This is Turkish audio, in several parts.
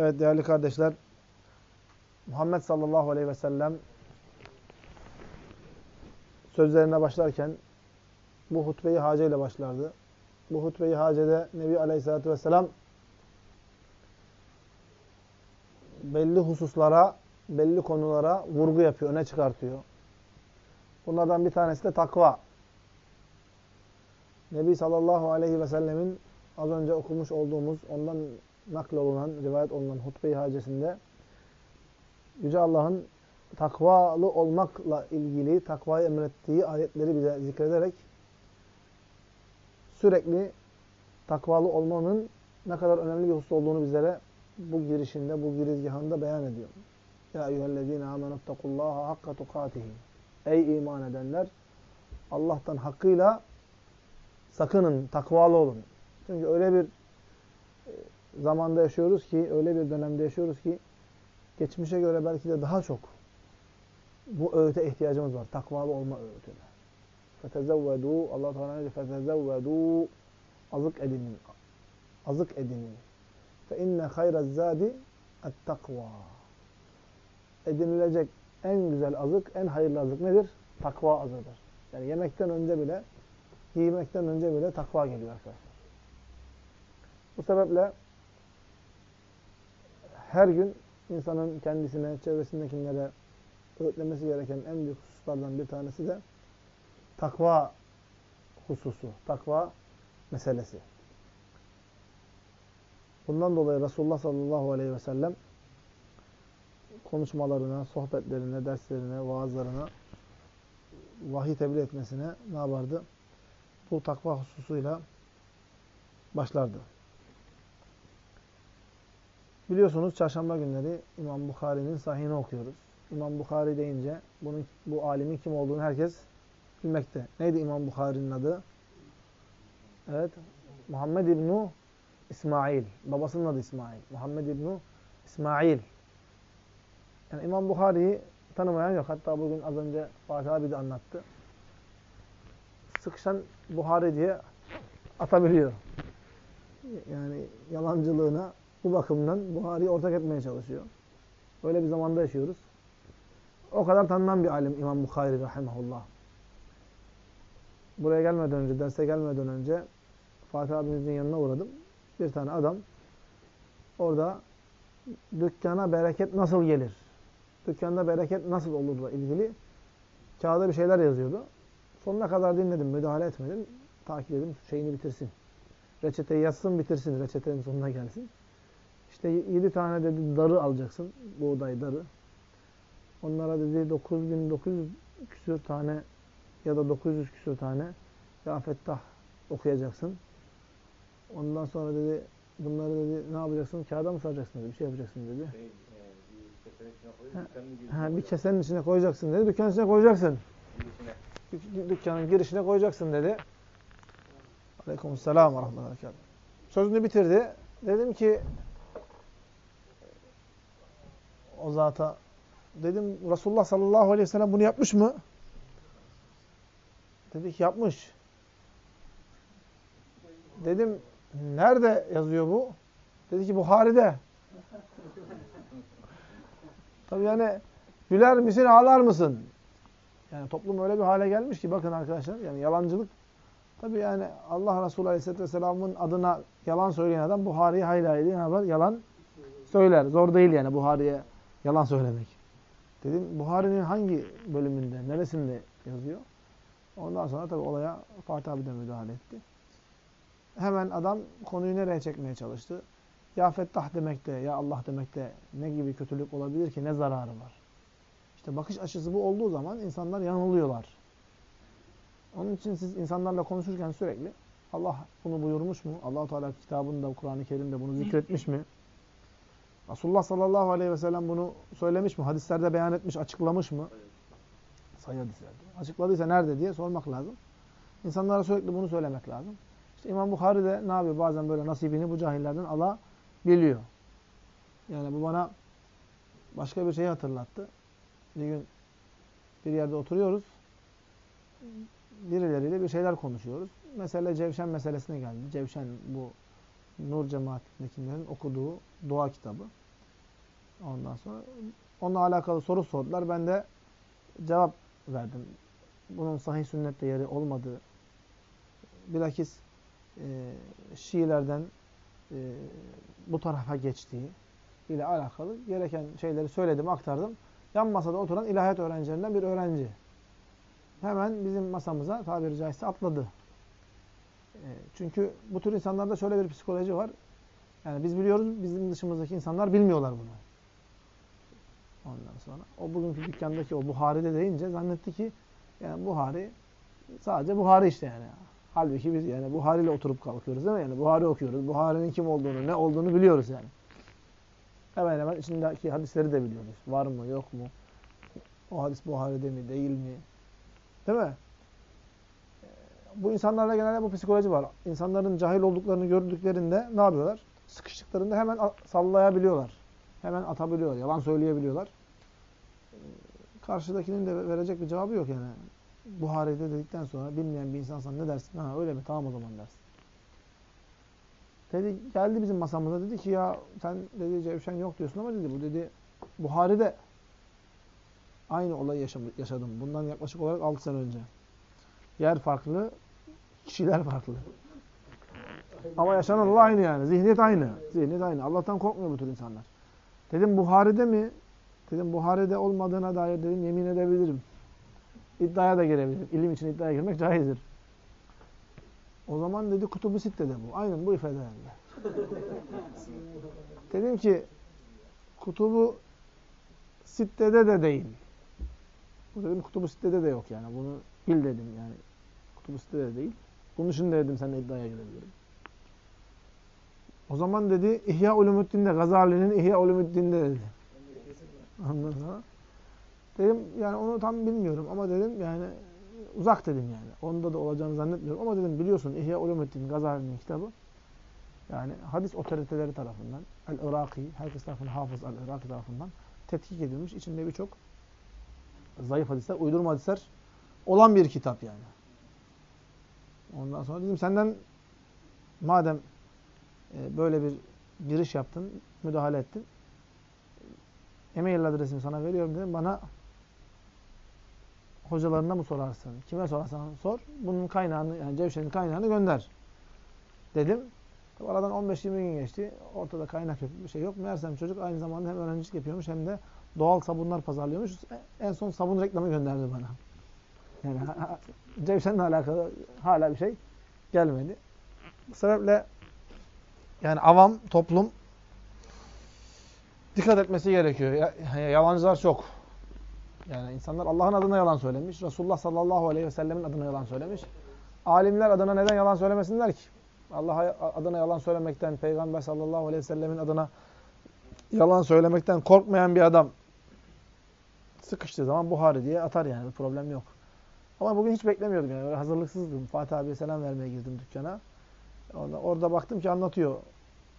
Evet değerli kardeşler, Muhammed sallallahu aleyhi ve sellem sözlerine başlarken bu hutbeyi hace ile başlardı. Bu hutbeyi hacede Nebi aleyhissalatü vesselam belli hususlara, belli konulara vurgu yapıyor, öne çıkartıyor. Bunlardan bir tanesi de takva. Nebi sallallahu aleyhi ve sellemin az önce okumuş olduğumuz, ondan naklolunan, rivayet olunan hutbe-i hacesinde Yüce Allah'ın takvalı olmakla ilgili takvayı emrettiği ayetleri bize zikrederek sürekli takvalı olmanın ne kadar önemli bir husus olduğunu bizlere bu girişinde, bu girizgahında beyan ediyor. Ya eyyühellezine amenuttakullaha hakka tukatihi. Ey iman edenler! Allah'tan hakkıyla sakının, takvalı olun. Çünkü öyle bir zamanda yaşıyoruz ki, öyle bir dönemde yaşıyoruz ki geçmişe göre belki de daha çok bu öğüte ihtiyacımız var. Takvalı olma öğütüne. Fetezevvedû. Allah Teala diyor? Fetezevvedû. Azık edinin. Azık edinin. Fe inne hayrez zâdi takva. Edinilecek en güzel azık, en hayırlı azık nedir? Takva azıdır. Yani yemekten önce bile, giymekten önce bile takva geliyor arkadaşlar. Bu sebeple her gün insanın kendisine, çevresindekilere öğütlemesi gereken en büyük hususlardan bir tanesi de takva hususu, takva meselesi. Bundan dolayı Resulullah sallallahu aleyhi ve sellem konuşmalarına, sohbetlerine, derslerine, vaazlarına, vahiy tebliğ etmesine ne yapardı? Bu takva hususuyla başlardı. Biliyorsunuz çarşamba günleri İmam Bukhari'nin sahihini okuyoruz. İmam Bukhari deyince bunun bu alimin kim olduğunu herkes bilmekte. Neydi İmam Bukhari'nin adı? Evet. Muhammed İbnu İsmail. Babasının adı İsmail. Muhammed İbnu İsmail. Yani İmam Bukhari'yi tanımayan yok. Hatta bugün az önce Fatih abi de anlattı. Sıkışan Buhari diye atabiliyor. Yani yalancılığına bu bakımdan Buhari'yi ortak etmeye çalışıyor. Öyle bir zamanda yaşıyoruz. O kadar tanınan bir alim İmam Bukhari rahimahullah. Buraya gelmeden önce, derse gelmeden önce Fatih abimizin yanına uğradım. Bir tane adam orada dükkana bereket nasıl gelir? Dükkanda bereket nasıl olurla ilgili kağıda bir şeyler yazıyordu. Sonuna kadar dinledim, müdahale etmedim. Takip edin, şeyini bitirsin. Reçeteyi yazsın, bitirsin. Reçetenin sonuna gelsin. İşte yedi tane dedi darı alacaksın. Buğday darı. Onlara dedi 9900 küsür tane ya da 900 küsür tane Ya Fettah okuyacaksın. Ondan sonra dedi bunları dedi ne yapacaksın? Kağıda mı saracaksın dedi. Bir şey yapacaksın dedi. Şey, e, ha, bir kesenin içine koyacaksın dedi. Dükkanın içine koyacaksın. girişine. Dük dükkanın girişine koyacaksın dedi. Aleykümselam ve rahmetullah. Sözünü bitirdi. Dedim ki o zata dedim Resulullah sallallahu aleyhi ve sellem bunu yapmış mı? Dedi ki yapmış. Dedim nerede yazıyor bu? Dedi ki Buhari'de. Tabii yani güler misin ağlar mısın? Yani toplum öyle bir hale gelmiş ki bakın arkadaşlar yani yalancılık tabii yani Allah Resulü Aleyhisselatü Vesselam'ın adına yalan söyleyen adam Buhari'yi hayli hayli yapar? Yalan söyler. Zor değil yani Buhari'ye yalan söylemek. Dedim Buhari'nin hangi bölümünde, neresinde yazıyor? Ondan sonra tabii olaya Fatih abi de müdahale etti. Hemen adam konuyu nereye çekmeye çalıştı? Ya Fettah demekte, ya Allah demekte ne gibi kötülük olabilir ki, ne zararı var? İşte bakış açısı bu olduğu zaman insanlar yanılıyorlar. Onun için siz insanlarla konuşurken sürekli Allah bunu buyurmuş mu? allah Teala kitabında, Kur'an-ı Kerim'de bunu zikretmiş mi? Resulullah sallallahu aleyhi ve sellem bunu söylemiş mi? Hadislerde beyan etmiş, açıklamış mı? Sayı hadislerde. Açıkladıysa nerede diye sormak lazım. İnsanlara sürekli bunu söylemek lazım. İşte İmam Bukhari de ne yapıyor? Bazen böyle nasibini bu cahillerden alabiliyor. Yani bu bana başka bir şeyi hatırlattı. Bir gün bir yerde oturuyoruz. Birileriyle bir şeyler konuşuyoruz. Mesele Cevşen meselesine geldi. Cevşen bu Nur cemaatindekilerin okuduğu dua kitabı. Ondan sonra onunla alakalı soru sordular. Ben de cevap verdim. Bunun sahih sünnette yeri olmadığı, bilakis e, Şiilerden e, bu tarafa geçtiği ile alakalı gereken şeyleri söyledim, aktardım. Yan masada oturan ilahiyat öğrencilerinden bir öğrenci. Hemen bizim masamıza tabiri caizse atladı. E, çünkü bu tür insanlarda şöyle bir psikoloji var. Yani biz biliyoruz, bizim dışımızdaki insanlar bilmiyorlar bunu. Ondan sonra o bugünkü dükkandaki o Buhari'de deyince zannetti ki yani Buhari sadece Buhari işte yani. Halbuki biz yani Buhari ile oturup kalkıyoruz değil mi? Yani Buhari okuyoruz. Buhari'nin kim olduğunu, ne olduğunu biliyoruz yani. Hemen hemen içindeki hadisleri de biliyoruz. Var mı, yok mu? O hadis Buhari'de mi, değil mi? Değil mi? Bu insanlarda genelde bu psikoloji var. İnsanların cahil olduklarını gördüklerinde ne yapıyorlar? Sıkıştıklarında hemen sallayabiliyorlar. Hemen atabiliyorlar. Yalan söyleyebiliyorlar. Karşıdakinin de verecek bir cevabı yok yani. Buhari'de dedikten sonra bilmeyen bir insansan ne dersin? Ha öyle mi? Tamam o zaman dersin. Dedi, geldi bizim masamıza dedi ki ya sen dedi Cevşen yok diyorsun ama dedi bu dedi Buhari'de aynı olayı yaşadım. Bundan yaklaşık olarak 6 sene önce. Yer farklı, kişiler farklı. Ama yaşanan olay aynı yani. Zihniyet aynı. Zihniyet aynı. Allah'tan korkmuyor bu tür insanlar. Dedim Buhari'de mi? Dedim Buhari'de olmadığına dair dedim yemin edebilirim. İddiaya da girebilirim. İlim için iddiaya girmek caizdir. O zaman dedi Kutubu Sitte'de bu. Aynen bu ifadelerle. dedim ki Kutubu Sitte'de de değil. Bu dedim Kutubu Sitte'de de yok yani. Bunu bil dedim yani. Kutubu Sitte'de de değil. Bunun için de dedim seninle iddiaya girebilirim. O zaman dedi İhya Ulumuddin'de Gazali'nin İhya Ulumuddin'de dedi. Ondan sonra dedim yani onu tam bilmiyorum ama dedim yani uzak dedim yani. Onda da olacağını zannetmiyorum ama dedim biliyorsun İhya Ulumuddin Gazali'nin kitabı yani hadis otoriteleri tarafından El-Iraki, herkes tarafından Hafız El-Iraki tarafından tetkik edilmiş. İçinde birçok zayıf hadisler, uydurma hadisler olan bir kitap yani. Ondan sonra dedim senden madem e, böyle bir giriş yaptın, müdahale ettin. E-mail adresimi sana veriyorum dedim. Bana hocalarına mı sorarsın? Kime sorarsan sor. Bunun kaynağını, yani Cevşen'in kaynağını gönder. Dedim. Aradan 15-20 gün geçti. Ortada kaynak yok, bir şey yok. Meğersem çocuk aynı zamanda hem öğrencilik yapıyormuş hem de doğal sabunlar pazarlıyormuş. En son sabun reklamı gönderdi bana. Yani Cevşen'le alakalı hala bir şey gelmedi. Bu sebeple yani avam, toplum dikkat etmesi gerekiyor. Yalancılar çok. Yani insanlar Allah'ın adına yalan söylemiş. Resulullah sallallahu aleyhi ve sellemin adına yalan söylemiş. Alimler adına neden yalan söylemesinler ki? Allah adına yalan söylemekten, Peygamber sallallahu aleyhi ve sellemin adına yalan söylemekten korkmayan bir adam sıkıştığı zaman Buhari diye atar yani. Bir problem yok. Ama bugün hiç beklemiyordum yani. Böyle hazırlıksızdım. Fatih abiye selam vermeye girdim dükkana. Orada baktım ki anlatıyor.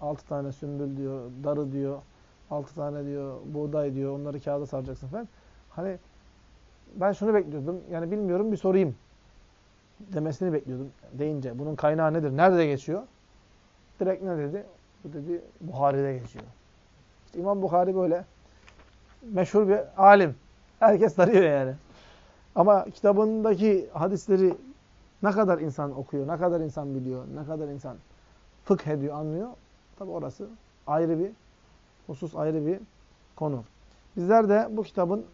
Altı tane sümbül diyor, darı diyor, altı tane diyor, buğday diyor, onları kağıda saracaksın falan. Hani ben şunu bekliyordum. Yani bilmiyorum bir sorayım. demesini bekliyordum. Deyince bunun kaynağı nedir? Nerede geçiyor? Direkt ne dedi? Bu dedi Buhari'de geçiyor. İşte İmam Buhari böyle meşhur bir alim. Herkes tanıyor yani. Ama kitabındaki hadisleri ne kadar insan okuyor, ne kadar insan biliyor, ne kadar insan fıkh ediyor, anlıyor. Tabi orası ayrı bir husus, ayrı bir konu. Bizler de bu kitabın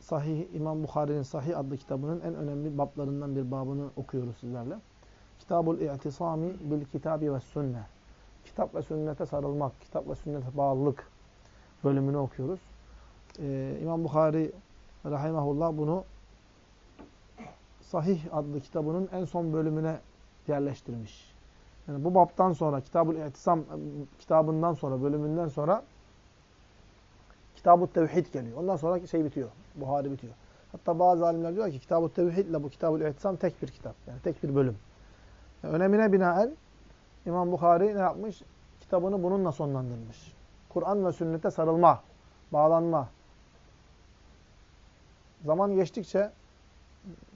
Sahih İmam Bukhari'nin Sahih adlı kitabının en önemli bablarından bir babını okuyoruz sizlerle. Kitabul İ'tisami bil Kitabi ve Sünne. Kitap ve sünnete sarılmak, kitap ve sünnete bağlılık bölümünü okuyoruz. Ee, İmam Bukhari rahimahullah bunu Sahih adlı kitabının en son bölümüne yerleştirmiş. Yani bu baptan sonra, Kitabul İ'tisam kitabından sonra, bölümünden sonra Kitab-ı Tevhid geliyor. Ondan sonra şey bitiyor. Buhari bitiyor. Hatta bazı alimler diyor ki Kitab-ı Tevhid ile bu Kitab-ı İhtisam tek bir kitap. Yani tek bir bölüm. Yani önemine binaen İmam Bukhari ne yapmış? Kitabını bununla sonlandırmış. Kur'an ve sünnete sarılma, bağlanma. Zaman geçtikçe,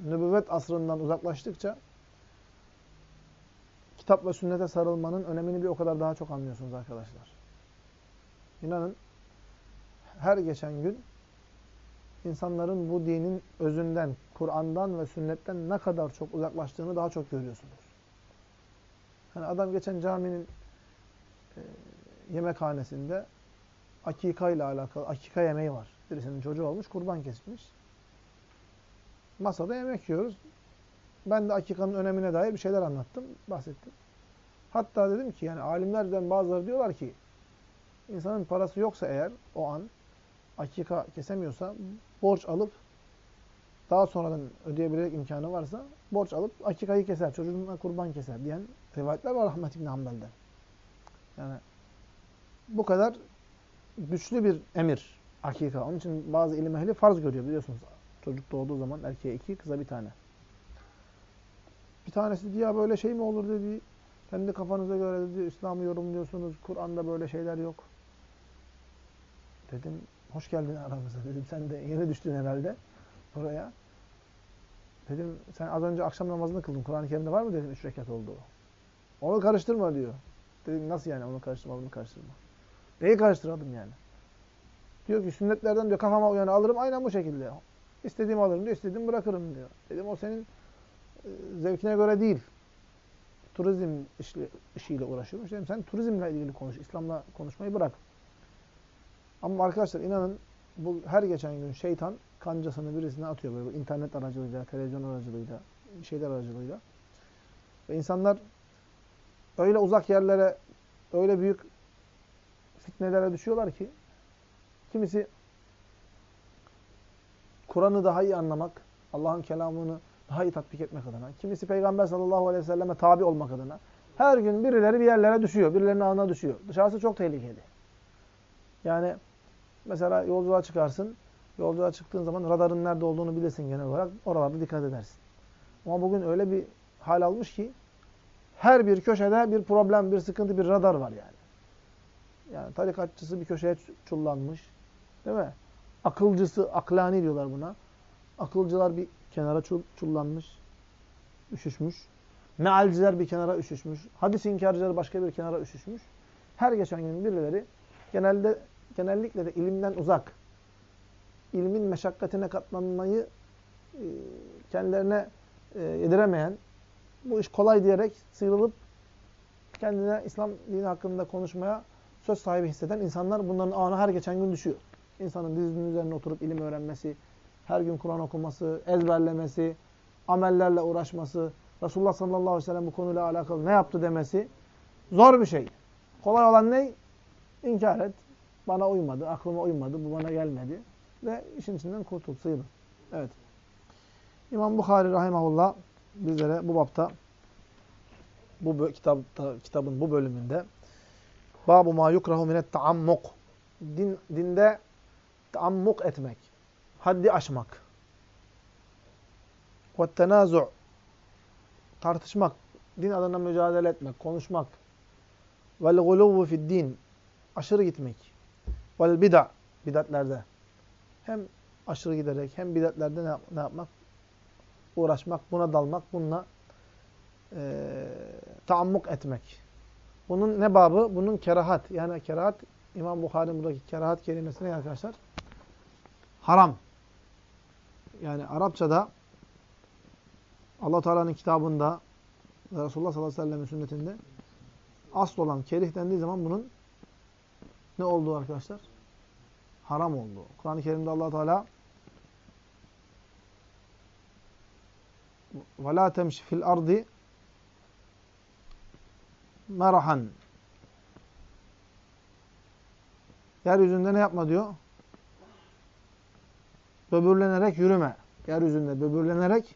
nübüvvet asrından uzaklaştıkça kitap ve sünnete sarılmanın önemini bir o kadar daha çok anlıyorsunuz arkadaşlar. İnanın her geçen gün insanların bu dinin özünden, Kur'an'dan ve sünnetten ne kadar çok uzaklaştığını daha çok görüyorsunuz. Hani adam geçen caminin e, yemekhanesinde akika ile alakalı, akika yemeği var. Birisinin çocuğu olmuş, kurban kesmiş. Masada yemek yiyoruz. Ben de akikanın önemine dair bir şeyler anlattım, bahsettim. Hatta dedim ki yani alimlerden bazıları diyorlar ki insanın parası yoksa eğer o an akika kesemiyorsa borç alıp daha sonradan ödeyebilecek imkanı varsa borç alıp akikayı keser, çocuğuna kurban keser diyen rivayetler var Ahmet İbni Hanbel'den. Yani bu kadar güçlü bir emir akika. Onun için bazı ilim ehli farz görüyor biliyorsunuz. Çocuk doğduğu zaman erkeğe iki, kıza bir tane. Bir tanesi dedi ya böyle şey mi olur dedi. Kendi kafanıza göre dedi İslam'ı yorumluyorsunuz. Kur'an'da böyle şeyler yok. Dedim hoş geldin aramıza dedim. Sen de yeni düştün herhalde buraya. Dedim sen az önce akşam namazını kıldın. Kur'an-ı Kerim'de var mı dedim üç rekat olduğu. Onu karıştırma diyor. Dedim nasıl yani onu karıştırma bunu karıştırma. Neyi karıştırmadım yani. Diyor ki sünnetlerden diyor kafama uyanı alırım aynen bu şekilde. İstediğimi alırım diyor, istediğimi bırakırım diyor. Dedim o senin e, zevkine göre değil. Turizm işiyle uğraşıyormuş. Dedim sen turizmle ilgili konuş. İslam'la konuşmayı bırak. Ama arkadaşlar inanın bu her geçen gün şeytan kancasını birisine atıyor böyle internet aracılığıyla, televizyon aracılığıyla, şeyler aracılığıyla. Ve insanlar öyle uzak yerlere, öyle büyük fitnelere düşüyorlar ki kimisi Kur'an'ı daha iyi anlamak, Allah'ın kelamını daha iyi tatbik etmek adına, kimisi Peygamber sallallahu aleyhi ve selleme tabi olmak adına her gün birileri bir yerlere düşüyor, birilerinin ağına düşüyor. Dışarısı çok tehlikeli. Yani Mesela yolculuğa çıkarsın. Yolculuğa çıktığın zaman radarın nerede olduğunu bilirsin genel olarak. Oralarda dikkat edersin. Ama bugün öyle bir hal almış ki her bir köşede bir problem, bir sıkıntı, bir radar var yani. Yani tarikatçısı bir köşeye çullanmış. Değil mi? Akılcısı, aklani diyorlar buna. Akılcılar bir kenara çullanmış, üşüşmüş. Mealciler bir kenara üşüşmüş. Hadis inkarcılar başka bir kenara üşüşmüş. Her geçen gün birileri genelde genellikle de ilimden uzak, ilmin meşakkatine katlanmayı e, kendilerine e, yediremeyen, bu iş kolay diyerek sıyrılıp kendine İslam dini hakkında konuşmaya söz sahibi hisseden insanlar bunların ağına her geçen gün düşüyor. İnsanın dizinin üzerine oturup ilim öğrenmesi, her gün Kur'an okuması, ezberlemesi, amellerle uğraşması, Resulullah sallallahu aleyhi ve sellem bu konuyla alakalı ne yaptı demesi zor bir şey. Kolay olan ne? İnkar et, bana uymadı, aklıma uymadı, bu bana gelmedi. Ve işin içinden kurtul, sıyrıl. Evet. İmam Bukhari rahimahullah bizlere bu bapta bu kitapta, kitabın bu bölümünde Babu ma yukrahu minet taammuk din, dinde taammuk etmek, haddi aşmak ve tenazu' tartışmak, din adına mücadele etmek, konuşmak vel guluvvu fid din aşırı gitmek Vel bid'a bidatlerde. Hem aşırı giderek hem bidatlerde ne, ne yapmak? Uğraşmak, buna dalmak, bununla e, taammuk etmek. Bunun ne babı? Bunun kerahat. Yani kerahat, İmam Bukhari'nin buradaki kerahat kelimesi ne arkadaşlar? Haram. Yani Arapçada allah Teala'nın kitabında ve Resulullah sallallahu aleyhi ve sellem'in sünnetinde asıl olan kerih dendiği zaman bunun ne olduğu arkadaşlar? Haram olduğu. Kur'an-ı Kerim'de allah Teala وَلَا تَمْشِ fil ardi merahan. Yeryüzünde ne yapma diyor? Böbürlenerek yürüme. Yeryüzünde böbürlenerek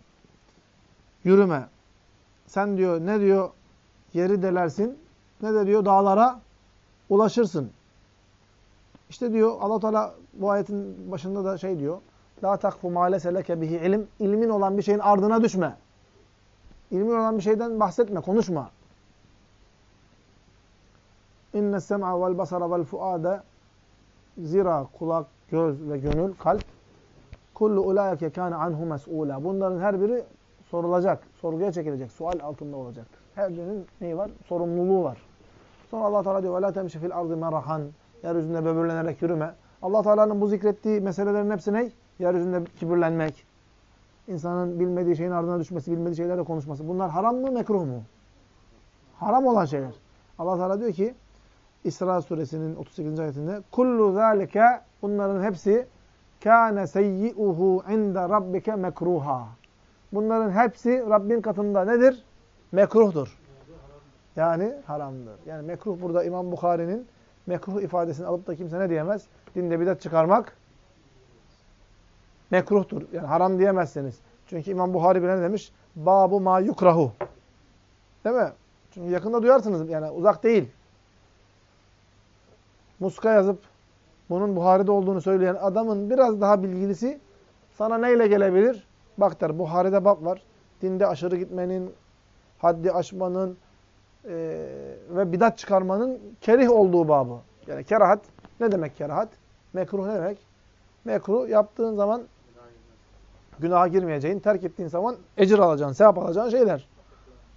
yürüme. Sen diyor ne diyor? Yeri delersin. Ne de diyor? Dağlara ulaşırsın. İşte diyor Allah Teala bu ayetin başında da şey diyor. La takfu ma leseleke bihi ilim. İlmin olan bir şeyin ardına düşme. İlmin olan bir şeyden bahsetme, konuşma. İnne sem'a vel basara vel fuade zira kulak, göz ve gönül, kalp kullu ulaike kana anhu mes'ula. Bunların her biri sorulacak, sorguya çekilecek, sual altında olacaktır. Her birinin neyi var? Sorumluluğu var. Sonra Allah Teala diyor: "Ve la temşi fil ardı merahan." Yeryüzünde böbürlenerek yürüme. Allah Teala'nın bu zikrettiği meselelerin hepsi ne? Yeryüzünde kibirlenmek, insanın bilmediği şeyin ardına düşmesi, bilmediği şeylerle konuşması. Bunlar haram mı, mekruh mu? Haram olan şeyler. Allah Teala diyor ki İsra suresinin 38. ayetinde kullu zalike bunların hepsi kana seyyi'uhu inde rabbike mekruha. Bunların hepsi Rabbin katında nedir? Mekruhtur. Yani haramdır. Yani mekruh burada İmam Bukhari'nin mekruh ifadesini alıp da kimse ne diyemez? Dinde bidat çıkarmak mekruhtur. Yani haram diyemezsiniz. Çünkü İmam Buhari bile ne demiş? Babu ma yukrahu. Değil mi? Çünkü yakında duyarsınız. Yani uzak değil. Muska yazıp bunun Buhari'de olduğunu söyleyen adamın biraz daha bilgilisi sana neyle gelebilir? Bak der Buhari'de bab var. Dinde aşırı gitmenin, haddi aşmanın e, ve bidat çıkarmanın kerih olduğu babı. Yani kerahat ne demek kerahat? Mekruh ne demek? Mekruh yaptığın zaman günaha girmeyeceğin, terk ettiğin zaman ecir alacaksın, sevap alacağın şeyler.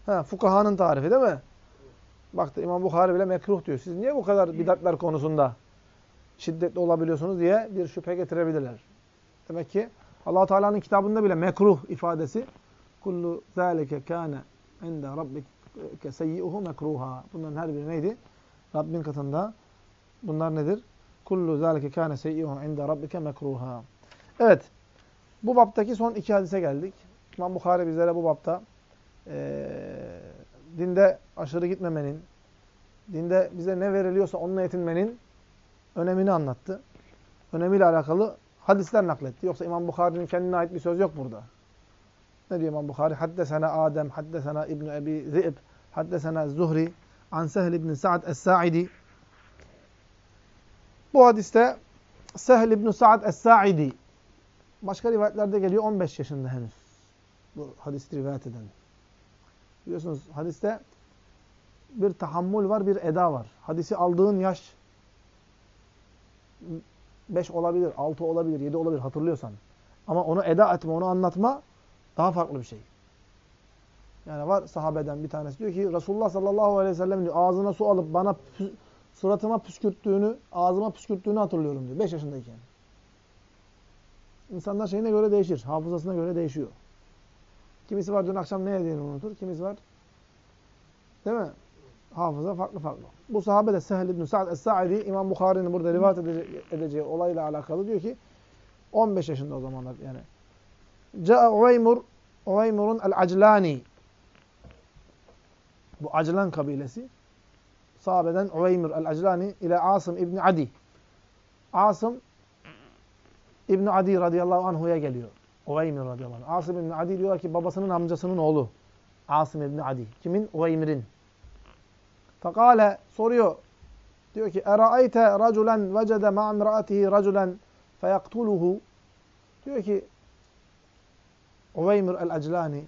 Ha, fukahanın tarifi değil mi? Baktı İmam Bukhari bile mekruh diyor. Siz niye bu kadar bidatlar konusunda şiddetli olabiliyorsunuz diye bir şüphe getirebilirler. Demek ki allah Teala'nın kitabında bile mekruh ifadesi kullu zâlike kâne inde rabbike seyyi'uhu mekruha. Bunların her biri neydi? Rabbin katında bunlar nedir? Kullu zâlike kâne seyyi'uhu inde rabbike mekruha. Evet. Bu baptaki son iki hadise geldik. İmam Bukhari bizlere bu bapta e, dinde aşırı gitmemenin, dinde bize ne veriliyorsa onunla yetinmenin önemini anlattı. Önemiyle alakalı hadisler nakletti. Yoksa İmam Bukhari'nin kendine ait bir söz yok burada. Ne diyor İmam Bukhari? Haddesena Adem, haddesena İbn Ebi Zi'b, haddesena Zuhri, an Sehl ibn Sa'd es-Sa'idi. Bu hadiste Sehl ibn Sa'd es-Sa'idi başka rivayetlerde geliyor 15 yaşında henüz. Bu hadisi rivayet eden. Biliyorsunuz hadiste bir tahammül var, bir eda var. Hadisi aldığın yaş 5 olabilir, 6 olabilir, 7 olabilir hatırlıyorsan. Ama onu eda etme, onu anlatma daha farklı bir şey. Yani var sahabeden bir tanesi diyor ki Resulullah sallallahu aleyhi ve sellem diyor ağzına su alıp bana suratıma püskürttüğünü, ağzıma püskürttüğünü hatırlıyorum diyor 5 yaşındayken. İnsanlar şeyine göre değişir, hafızasına göre değişiyor. Kimisi var dün akşam ne yediğini unutur, kimisi var değil mi? Hafıza farklı farklı. Bu sahabe de Sehl ibn Sa'd es-Sa'idi İmam Bukhari'nin burada rivayet edeceği olayla alakalı diyor ki 15 yaşında o zamanlar yani. Ca'a Uveymur Uveymur'un el-Aclani bu Aclan kabilesi sahabeden Uveymur el-Aclani ile Asım İbni Adi. Asım İbni Adi radıyallahu anhu'ya geliyor. Uveymir radıyallahu anh. Asım İbni Adi diyorlar ki babasının amcasının oğlu. Asım İbni Adi. Kimin? Uveymir'in. Fakale soruyor. Diyor ki Eraayte raculen vecede ma'amraatihi raculen feyaktuluhu. Diyor ki Uveymir el-Aclani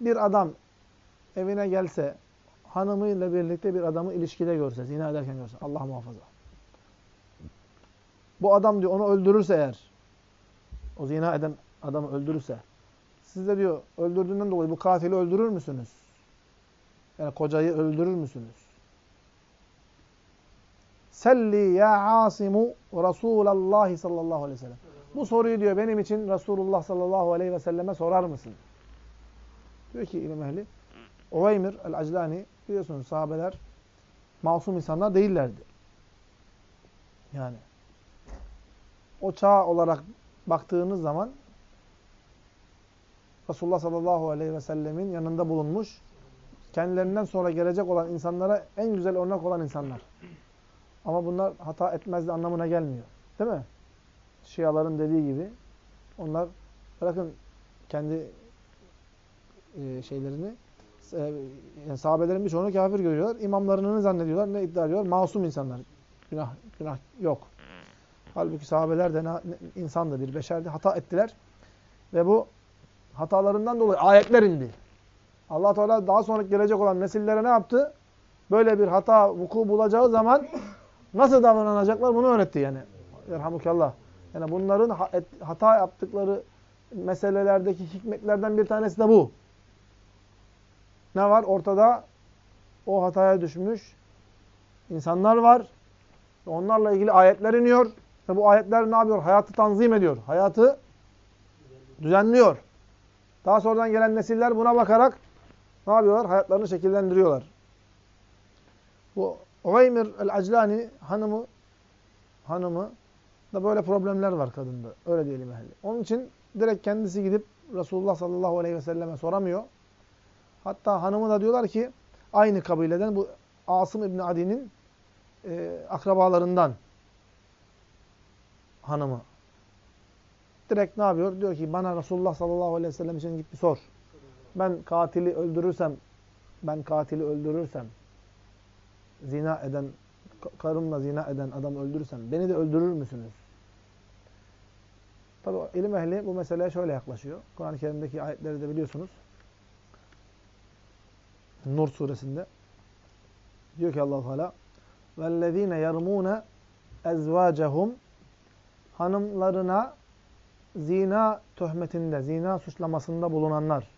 bir adam evine gelse hanımıyla birlikte bir adamı ilişkide görse, zina ederken görse. Allah muhafaza. Bu adam diyor onu öldürürse eğer o zina eden adamı öldürürse siz de diyor öldürdüğünden dolayı bu katili öldürür müsünüz? Yani kocayı öldürür müsünüz? Selli ya Asimu Resulallah sallallahu aleyhi ve sellem. Bu soruyu diyor benim için Resulullah sallallahu aleyhi ve selleme sorar mısın? Diyor ki ilim ehli. Uveymir el-Aclani biliyorsunuz sahabeler masum insanlar değillerdi. Yani o çağ olarak baktığınız zaman Resulullah sallallahu aleyhi ve sellemin yanında bulunmuş, kendilerinden sonra gelecek olan insanlara en güzel örnek olan insanlar. Ama bunlar hata etmezdi anlamına gelmiyor. Değil mi? Şiaların dediği gibi onlar bırakın kendi e, şeylerini e, yani sahabelerin birçoğunu kafir görüyorlar. İmamlarını zannediyorlar. Ne iddia ediyorlar? Masum insanlar. Günah, günah yok. Halbuki sahabeler de insandı, bir beşerdi. Hata ettiler. Ve bu hatalarından dolayı ayetler indi. allah Teala daha sonra gelecek olan nesillere ne yaptı? Böyle bir hata vuku bulacağı zaman nasıl davranacaklar bunu öğretti yani. Yerhamukallah. Yani bunların hata yaptıkları meselelerdeki hikmetlerden bir tanesi de bu. Ne var? Ortada o hataya düşmüş insanlar var. Onlarla ilgili ayetler iniyor. Ve bu ayetler ne yapıyor? Hayatı tanzim ediyor. Hayatı düzenliyor. Daha sonradan gelen nesiller buna bakarak ne yapıyorlar? Hayatlarını şekillendiriyorlar. Bu Uveymir el-Aclani hanımı hanımı da böyle problemler var kadında. Öyle diyelim ehli. Onun için direkt kendisi gidip Resulullah sallallahu aleyhi ve selleme soramıyor. Hatta hanımı da diyorlar ki aynı kabileden bu Asım İbni Adi'nin e, akrabalarından hanımı. Direkt ne yapıyor? Diyor ki bana Resulullah sallallahu aleyhi ve sellem için git bir sor. Ben katili öldürürsem, ben katili öldürürsem, zina eden, karımla zina eden adam öldürürsem, beni de öldürür müsünüz? Tabi ilim ehli bu meseleye şöyle yaklaşıyor. Kur'an-ı Kerim'deki ayetleri de biliyorsunuz. Nur suresinde diyor ki Allah Teala vellezine yermune ezvacehum hanımlarına zina töhmetinde, zina suçlamasında bulunanlar.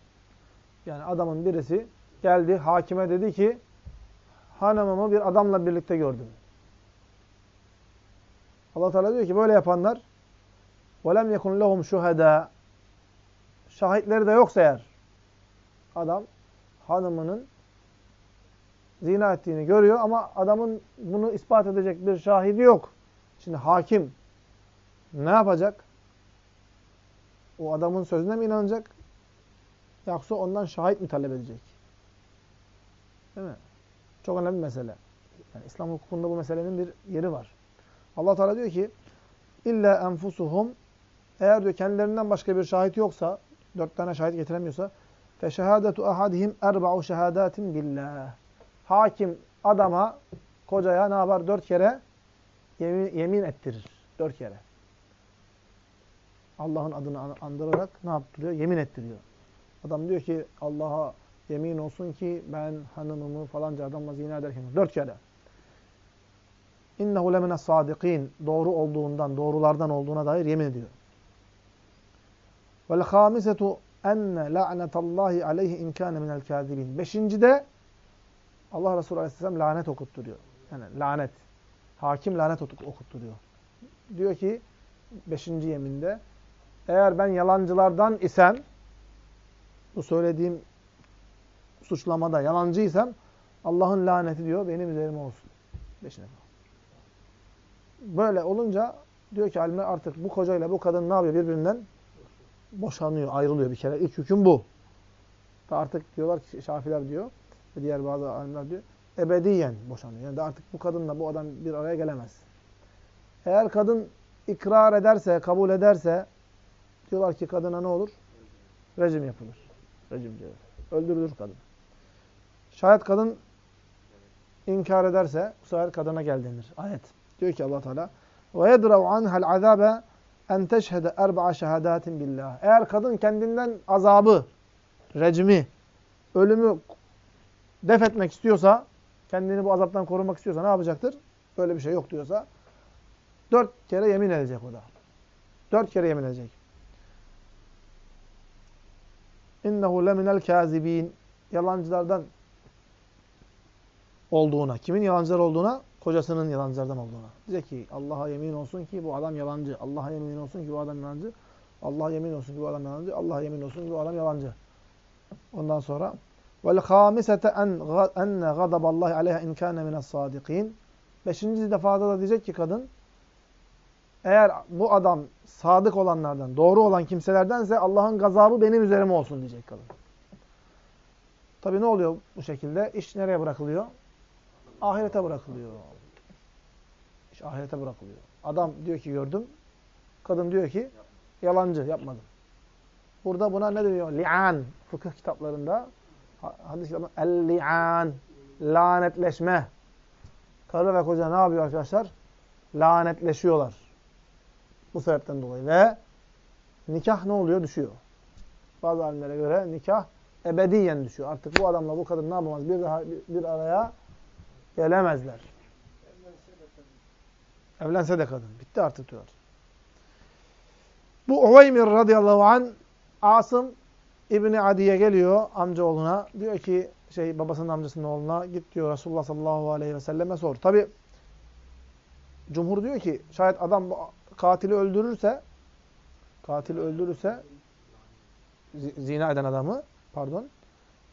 Yani adamın birisi geldi hakime dedi ki hanımımı bir adamla birlikte gördüm. Allah Teala diyor ki böyle yapanlar وَلَمْ يَكُنْ لَهُمْ شُهَدَى Şahitleri de yoksa eğer adam hanımının zina ettiğini görüyor ama adamın bunu ispat edecek bir şahidi yok. Şimdi hakim ne yapacak? O adamın sözüne mi inanacak? Yoksa ondan şahit mi talep edecek? Değil mi? Çok önemli bir mesele. Yani İslam hukukunda bu meselenin bir yeri var. Allah Teala diyor ki illa enfusuhum eğer diyor kendilerinden başka bir şahit yoksa, dört tane şahit getiremiyorsa feşehadetu ahadihim erba'u şehadatin billah. Hakim adama, kocaya ne yapar? Dört kere yemin, yemin ettirir. Dört kere. Allah'ın adını andırarak ne yaptırıyor? Yemin ettiriyor. Adam diyor ki Allah'a yemin olsun ki ben hanımımı falanca adamla zina ederken dört kere. İnnehu lemine sadikin doğru olduğundan, doğrulardan olduğuna dair yemin ediyor. Vel hamisetu enne la'netallahi aleyhi in kâne minel kâzibin. Beşinci de Allah Resulü Aleyhisselam lanet okutturuyor. Yani lanet. Hakim lanet okutturuyor. Diyor ki beşinci yeminde eğer ben yalancılardan isem bu söylediğim suçlamada yalancıysam Allah'ın laneti diyor benim üzerime olsun. Beşine. Böyle olunca diyor ki alimler artık bu kocayla bu kadın ne yapıyor birbirinden? Boşanıyor, ayrılıyor bir kere. İlk hüküm bu. Artık diyorlar ki Şafiler diyor ve diğer bazı alimler diyor ebediyen boşanıyor. Yani artık bu kadınla bu adam bir araya gelemez. Eğer kadın ikrar ederse, kabul ederse diyorlar ki kadına ne olur? Rejim yapılır. Rejim diyor. Öldürülür kadın. Şayet kadın inkar ederse bu sefer kadına gel denir. Ayet. Diyor ki Allah Teala ve yedra'u anha'l azabe en teşhede erba'a şehadatin billah. Eğer kadın kendinden azabı, recmi, ölümü def etmek istiyorsa, kendini bu azaptan korumak istiyorsa ne yapacaktır? Böyle bir şey yok diyorsa dört kere yemin edecek o da. Dört kere yemin edecek. İnnehu leminel kâzibîn. Yalancılardan olduğuna. Kimin yalancılar olduğuna? Kocasının yalancılardan olduğuna. Diyecek ki Allah'a yemin olsun ki bu adam yalancı. Allah'a yemin olsun ki bu adam yalancı. Allah'a yemin olsun ki bu adam yalancı. Allah'a yemin olsun ki bu adam yalancı. Ondan sonra hamisete en enne gadaballahi aleyha in kana mine's sadikin. Beşinci defada da diyecek ki kadın eğer bu adam sadık olanlardan, doğru olan kimselerdense Allah'ın gazabı benim üzerime olsun diyecek kadın. Tabi ne oluyor bu şekilde? İş nereye bırakılıyor? Ahirete bırakılıyor. İş ahirete bırakılıyor. Adam diyor ki gördüm. Kadın diyor ki yalancı yapmadım. Burada buna ne deniyor? Li'an. Fıkıh kitaplarında hadis kitaplarında el-li'an. Lanetleşme. Karı ve koca ne yapıyor arkadaşlar? Lanetleşiyorlar. Bu sebepten dolayı. Ve nikah ne oluyor? Düşüyor. Bazı alimlere göre nikah ebediyen düşüyor. Artık bu adamla bu kadın ne yapamaz? Bir daha bir, araya gelemezler. Evlense de kadın. Bitti artık diyorlar. Bu Uveymir radıyallahu an Asım İbni Adi'ye geliyor amcaoğluna. Diyor ki şey babasının amcasının oğluna git diyor Resulullah sallallahu aleyhi ve selleme sor. Tabi Cumhur diyor ki şayet adam katili öldürürse katili öldürürse zina eden adamı pardon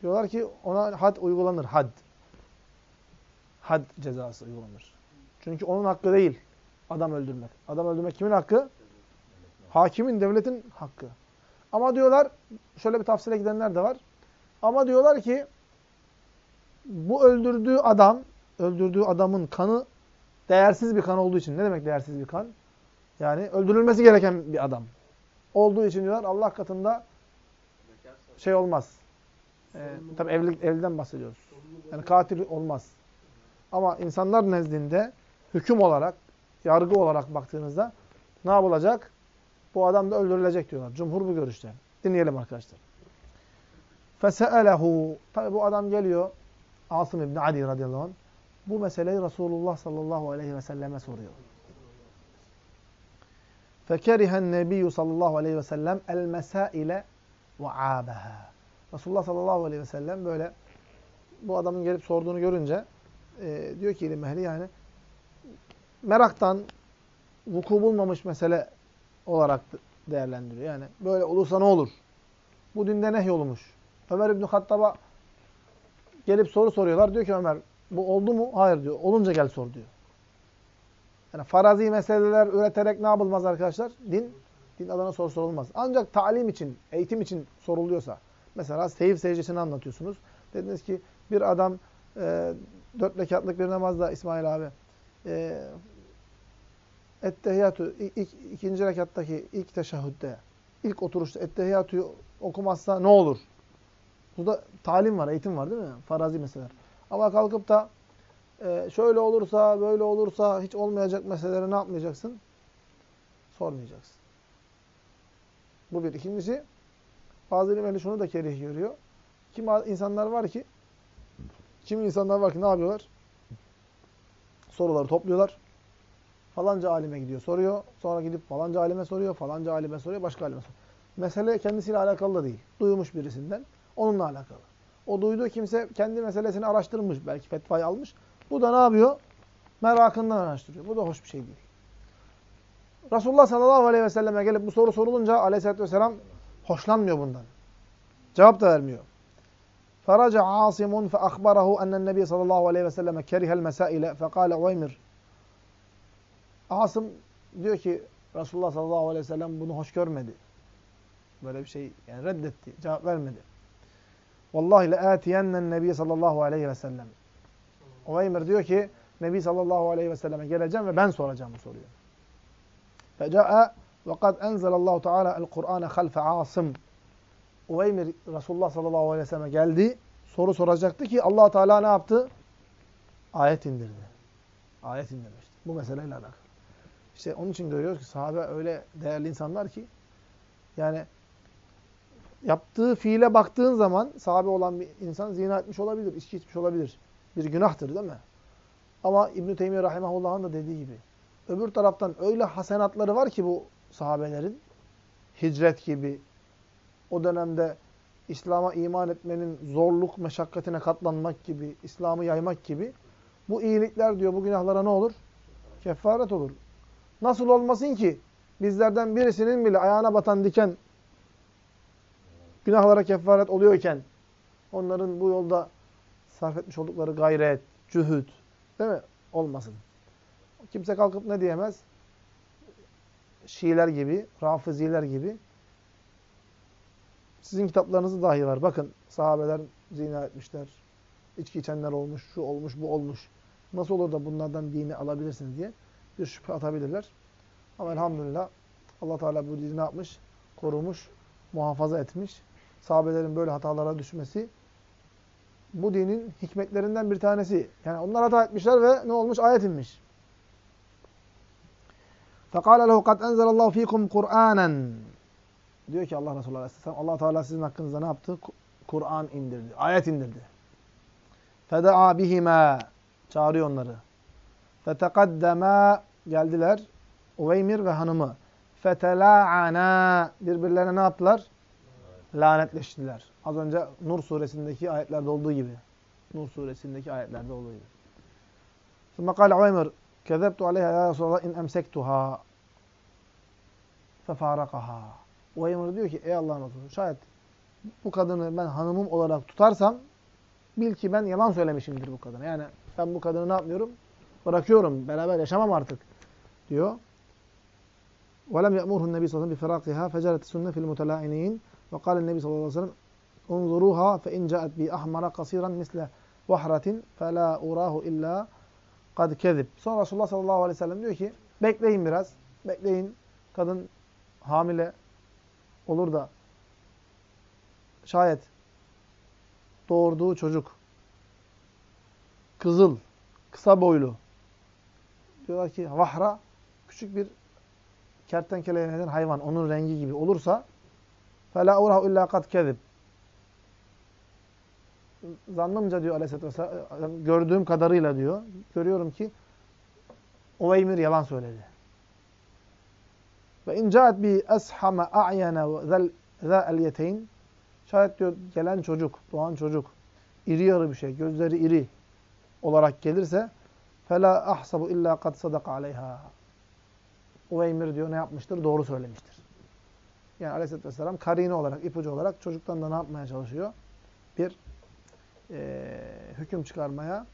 diyorlar ki ona had uygulanır had. Had cezası uygulanır. Çünkü onun hakkı değil adam öldürmek. Adam öldürmek kimin hakkı? Hakimin, devletin hakkı. Ama diyorlar, şöyle bir tafsire gidenler de var. Ama diyorlar ki, bu öldürdüğü adam, öldürdüğü adamın kanı değersiz bir kan olduğu için. Ne demek değersiz bir kan? Yani öldürülmesi gereken bir adam. Olduğu için diyorlar Allah katında şey olmaz. Ee, tabi evlilik, evliden bahsediyoruz. Yani katil olmaz. Ama insanlar nezdinde hüküm olarak, yargı olarak baktığınızda ne yapılacak? Bu adam da öldürülecek diyorlar. Cumhur bu görüşte. Dinleyelim arkadaşlar. فَسَأَلَهُ Tabi bu adam geliyor. Asım İbni Ali radıyallahu anh. Bu meseleyi Resulullah sallallahu aleyhi ve selleme soruyor. فَكَرِهَ النَّبِيُّ sallallahu aleyhi ve sellem el-mesâile وَعَابَهَا Resulullah sallallahu aleyhi ve sellem böyle bu adamın gelip sorduğunu görünce e, diyor ki ilim ehli yani meraktan vuku bulmamış mesele olarak değerlendiriyor. Yani böyle olursa ne olur? Bu dinde nehyolmuş. Ömer İbni Hattab'a gelip soru soruyorlar. Diyor ki Ömer bu oldu mu? Hayır diyor. Olunca gel sor diyor. Yani farazi meseleler üreterek ne yapılmaz arkadaşlar? Din, din adına soru sorulmaz. Ancak talim için, eğitim için soruluyorsa. Mesela seyif secdesini anlatıyorsunuz. Dediniz ki bir adam e, dört rekatlık bir namazda İsmail abi e, Ettehiyyatü ilk, ikinci rekattaki ilk teşehhütte, ilk oturuşta Ettehiyyatü'yü okumazsa ne olur? Burada talim var, eğitim var değil mi? Farazi meseleler. Ama kalkıp da e, şöyle olursa, böyle olursa hiç olmayacak meseleleri ne yapmayacaksın? Sormayacaksın. Bu bir. İkincisi, bazı ilim şunu da kerih görüyor. Kim insanlar var ki, kim insanlar var ki ne yapıyorlar? Soruları topluyorlar. Falanca alime gidiyor, soruyor. Sonra gidip falanca alime soruyor, falanca alime soruyor, başka alime soruyor. Mesele kendisiyle alakalı da değil. Duymuş birisinden. Onunla alakalı. O duyduğu kimse kendi meselesini araştırmış. Belki fetvayı almış. Bu da ne yapıyor? Merakından araştırıyor. Bu da hoş bir şey değil. Resulullah sallallahu aleyhi ve selleme gelip bu soru sorulunca aleyhissalatü vesselam hoşlanmıyor bundan. Cevap da vermiyor. فَرَجَ عَاصِمٌ فَأَخْبَرَهُ أَنَّ النَّبِيَ sallallahu aleyhi ve selleme كَرِهَ الْمَسَائِلَ فَقَالَ عُوَيْمِرْ Asım diyor ki Resulullah sallallahu aleyhi ve sellem bunu hoş görmedi. Böyle bir şey yani reddetti. Cevap vermedi. Vallahi le atiyennen nebi sallallahu aleyhi ve sellem. Uveymir diyor ki Nebi sallallahu aleyhi ve selleme geleceğim ve ben soracağım bu soruyu. Feca'a ve kad enzelallahu teala el-Kur'ane halfe Asım. Uveymir Resulullah sallallahu aleyhi ve selleme geldi. Soru soracaktı ki allah Teala ne yaptı? Ayet indirdi. Ayet indirmişti. Bu meseleyle alakalı. İşte onun için görüyoruz ki sahabe öyle değerli insanlar ki yani yaptığı fiile baktığın zaman sahabe olan bir insan zina etmiş olabilir, içki içmiş olabilir. Bir günahtır değil mi? Ama İbn-i Teymiye Rahimahullah'ın da dediği gibi öbür taraftan öyle hasenatları var ki bu sahabelerin hicret gibi o dönemde İslam'a iman etmenin zorluk, meşakkatine katlanmak gibi, İslam'ı yaymak gibi Bu iyilikler diyor bu günahlara ne olur? Kefaret olur. Nasıl olmasın ki bizlerden birisinin bile ayağına batan diken günahlara kefaret oluyorken onların bu yolda sarf etmiş oldukları gayret, cühud değil mi? Olmasın. Kimse kalkıp ne diyemez? Şiiler gibi, Rafiziler gibi sizin kitaplarınızı dahi var. Bakın sahabeler zina etmişler. içki içenler olmuş, şu olmuş, bu olmuş. Nasıl olur da bunlardan dini alabilirsiniz diye bir şüphe atabilirler. Ama elhamdülillah Allah Teala bu dini ne yapmış? Korumuş, muhafaza etmiş. Sahabelerin böyle hatalara düşmesi bu dinin hikmetlerinden bir tanesi. Yani onlar hata etmişler ve ne olmuş? Ayet inmiş. فَقَالَ لَهُ قَدْ اَنْزَلَ اللّٰهُ ف۪يكُمْ قُرْآنًا Diyor ki Allah Resulü Aleyhisselam Allah Teala sizin hakkınızda ne yaptı? Kur'an indirdi. Ayet indirdi. Fedaa bihime çağırıyor onları. Fetekaddeme geldiler. Uveymir ve hanımı. Fetelaana birbirlerine ne yaptılar? Lanetleştiler. Az önce Nur suresindeki ayetlerde olduğu gibi. Nur suresindeki ayetlerde olduğu gibi. Sümme kâle Uveymir kezebtu aleyha ya Resulallah in emsektuha fefarakaha. فَفَارَقَهَا Uveymir diyor ki ey Allah'ın Resulü şayet bu kadını ben hanımım olarak tutarsam bil ki ben yalan söylemişimdir bu kadına. Yani ben bu kadını ne yapmıyorum? Bırakıyorum. Beraber yaşamam artık diyor. وَلَمْ يَأْمُرْهُ النَّبِي صلى الله عليه وسلم بِفِرَاقِهَا فَجَرَتِ السُنَّةِ فِي الْمُتَلَاعِنِينَ وقال النبي صلى الله عليه وسلم انظروها فإن جاءت بأحمر قصيرا مثل وحرة فلا أراه إلا kad kezib. Sonra Resulullah sallallahu aleyhi ve sellem diyor ki bekleyin biraz. Bekleyin. Kadın hamile olur da. Şayet. Doğurduğu çocuk. Kızıl, kısa boylu. Diyorlar ki vahra küçük bir kertenkeleye neden hayvan onun rengi gibi olursa fela urahu illa kat kezib. Zannımca diyor aleyhisselatü vesselam gördüğüm kadarıyla diyor görüyorum ki Uveymir yalan söyledi. Ve in ca'at bi ashama a'yana za elyeteyn şayet diyor gelen çocuk, doğan çocuk iri yarı bir şey, gözleri iri olarak gelirse fela ahsabu illa kad sadaka aleyha. Uveymir diyor ne yapmıştır? Doğru söylemiştir. Yani aleyhisselatü vesselam karine olarak, ipucu olarak çocuktan da ne yapmaya çalışıyor? Bir e, hüküm çıkarmaya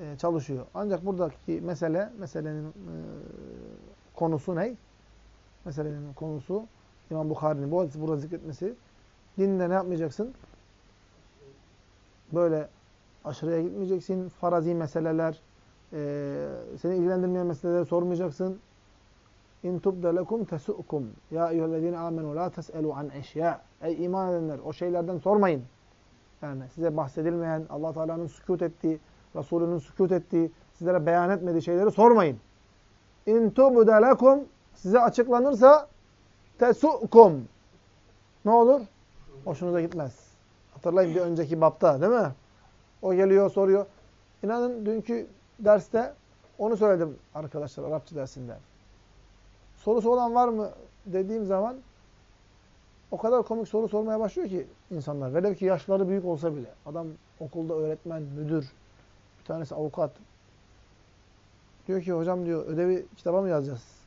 e, çalışıyor. Ancak buradaki mesele, meselenin e, konusu ne? Meselenin konusu İmam Bukhari'nin bu hadisi burada zikretmesi. Dinde ne yapmayacaksın? Böyle aşırıya gitmeyeceksin. Farazi meseleler, e, seni ilgilendirmeyen meseleleri sormayacaksın. İn tubda lekum tesu'kum. Ya eyyühellezine amenu la tes'elu an eşya. Ey iman edenler o şeylerden sormayın. Yani size bahsedilmeyen, allah Teala'nın sükut ettiği, Resulünün sükut ettiği, sizlere beyan etmediği şeyleri sormayın. İn tubda lekum size açıklanırsa tesu'kum. Ne olur? Hoşunuza gitmez. Hatırlayın bir önceki bapta değil mi? O geliyor soruyor. İnanın dünkü derste onu söyledim arkadaşlar Arapça dersinde. Sorusu olan var mı dediğim zaman o kadar komik soru sormaya başlıyor ki insanlar. Velev ki yaşları büyük olsa bile. Adam okulda öğretmen, müdür, bir tanesi avukat. Diyor ki hocam diyor ödevi kitaba mı yazacağız?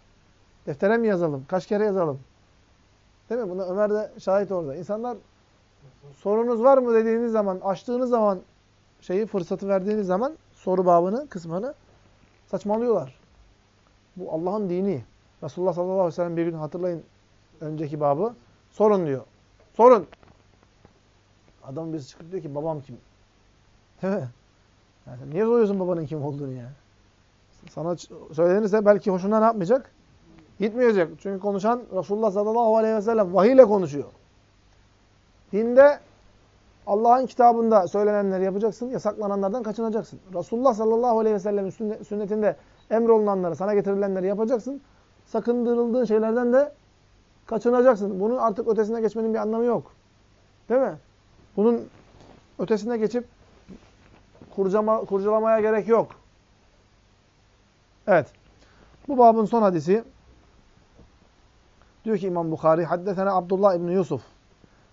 Deftere mi yazalım? Kaç kere yazalım? Değil mi? Buna Ömer de şahit orada. İnsanlar sorunuz var mı dediğiniz zaman, açtığınız zaman şeyi fırsatı verdiğiniz zaman soru babını, kısmını saçmalıyorlar. Bu Allah'ın dini. Resulullah sallallahu aleyhi ve sellem bir gün hatırlayın önceki babı. Sorun diyor. Sorun. Adam birisi çıkıp diyor ki babam kim? Değil mi? Yani niye soruyorsun babanın kim olduğunu ya? Sana söylenirse belki hoşuna ne yapmayacak? Gitmeyecek. Çünkü konuşan Resulullah sallallahu aleyhi ve sellem vahiy ile konuşuyor. Dinde Allah'ın kitabında söylenenleri yapacaksın, yasaklananlardan kaçınacaksın. Resulullah sallallahu aleyhi ve sellemin sünnetinde emrolunanları, sana getirilenleri yapacaksın. Sakındırıldığın şeylerden de kaçınacaksın. Bunun artık ötesine geçmenin bir anlamı yok. Değil mi? Bunun ötesine geçip kurcama, kurcalamaya gerek yok. Evet. Bu babın son hadisi diyor ki İmam Bukhari Haddesena Abdullah İbni Yusuf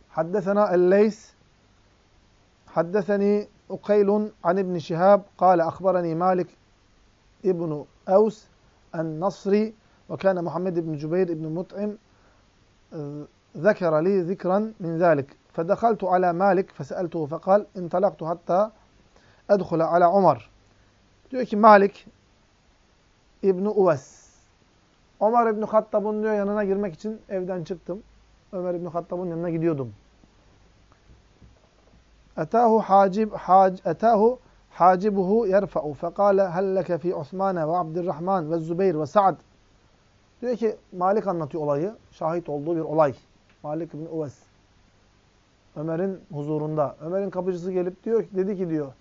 Haddesena El-Leys حدثني أقيل عن ابن شهاب قال أخبرني مالك ابن أوس النصري وكان محمد بن جبير بن مطعم آه، ذكر لي ذكرا من ذلك. فدخلت على مالك فسألته فقال انطلقت حتى أدخل على عمر. diyor ki Malik İbni Uves Ömer İbni Hattab'ın diyor yanına girmek için evden çıktım. Ömer İbni Hattab'ın yanına gidiyordum. Etahu hacib hac etahu hacibuhu yerfa'u fekale helleke fi Osman ve Abdurrahman ve Zübeyir ve Sa'd. Diyor ki Malik anlatıyor olayı. Şahit olduğu bir olay. Malik İbni Uves. Ömer'in huzurunda. Ömer'in kapıcısı gelip diyor dedi ki diyor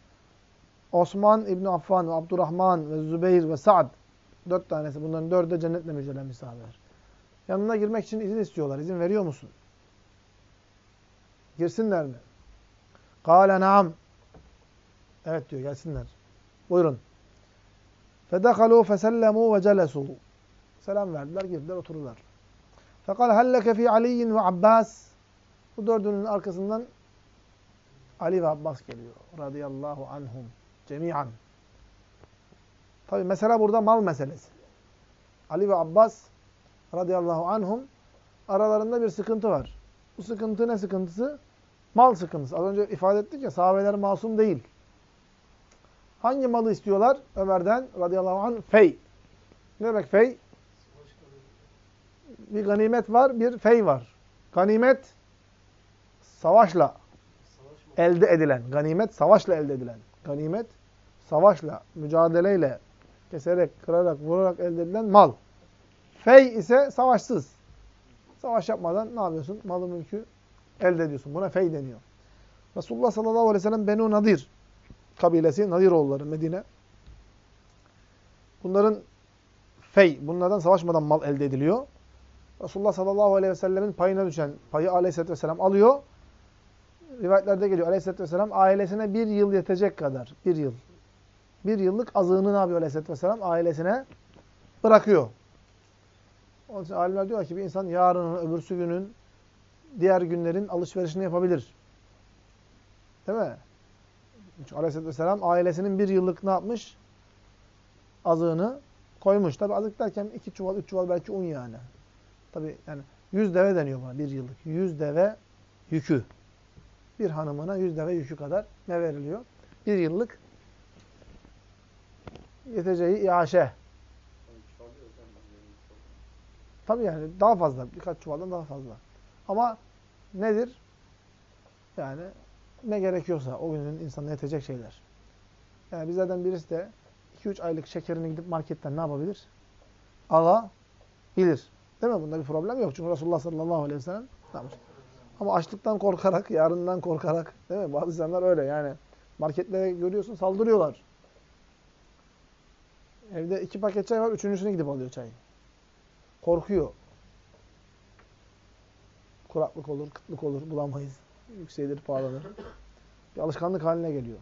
Osman İbni Affan ve Abdurrahman ve Zübeyir ve Sa'd Dört tanesi. Bunların dördü de cennetle müjdelenmiş sahabeler. Yanına girmek için izin istiyorlar. İzin veriyor musun? Girsinler mi? Kale naam. Evet diyor gelsinler. Buyurun. Fedehalu fesellemû ve celesû. Selam verdiler, girdiler, otururlar. Fekal helleke fî aliyyin ve abbas. Bu dördünün arkasından Ali ve Abbas geliyor. Radıyallahu anhum. Cemiyan. Tabi mesela burada mal meselesi. Ali ve Abbas radıyallahu anhum aralarında bir sıkıntı var. Bu sıkıntı ne sıkıntısı? Mal sıkıntısı. Az önce ifade ettik ya sahabeler masum değil. Hangi malı istiyorlar? Ömer'den radıyallahu anh fey. Ne demek fey? Bir ganimet var, bir fey var. Ganimet savaşla elde edilen. Ganimet savaşla elde edilen. Ganimet savaşla, mücadeleyle, keserek, kırarak, vurarak elde edilen mal. Fey ise savaşsız. Savaş yapmadan ne yapıyorsun? Malı mülkü elde ediyorsun. Buna fey deniyor. Resulullah sallallahu aleyhi ve sellem Benu Nadir kabilesi, Nadiroğulları Medine. Bunların fey, bunlardan savaşmadan mal elde ediliyor. Resulullah sallallahu aleyhi ve sellemin payına düşen payı aleyhissalatü vesselam alıyor. Rivayetlerde geliyor aleyhissalatü vesselam ailesine bir yıl yetecek kadar, bir yıl. Bir yıllık azığını ne yapıyor aleyhissalatü vesselam? Ailesine bırakıyor. Onun için alimler diyor ki bir insan yarının, öbürsü günün, diğer günlerin alışverişini yapabilir. Değil mi? Çünkü aleyhissalatü vesselam ailesinin bir yıllık ne yapmış? Azığını koymuş. Tabi azık derken iki çuval, üç çuval belki un yani. Tabi yani yüz deve deniyor buna bir yıllık. Yüz deve yükü. Bir hanımına yüz deve yükü kadar ne veriliyor? Bir yıllık yeteceği iaşe. Tabii yani daha fazla. Birkaç çuvaldan daha fazla. Ama nedir? Yani ne gerekiyorsa o günün insanına yetecek şeyler. Yani bizlerden birisi de 2-3 aylık şekerini gidip marketten ne yapabilir? Alabilir. Değil mi? Bunda bir problem yok. Çünkü Resulullah sallallahu aleyhi ve sellem yapmış. Ama açlıktan korkarak, yarından korkarak, değil mi? Bazı insanlar öyle yani. Marketlere görüyorsun saldırıyorlar. Evde iki paket çay var, üçüncüsünü gidip alıyor çayı. Korkuyor. Kuraklık olur, kıtlık olur, bulamayız. Yükselir, pahalanır. Bir alışkanlık haline geliyor.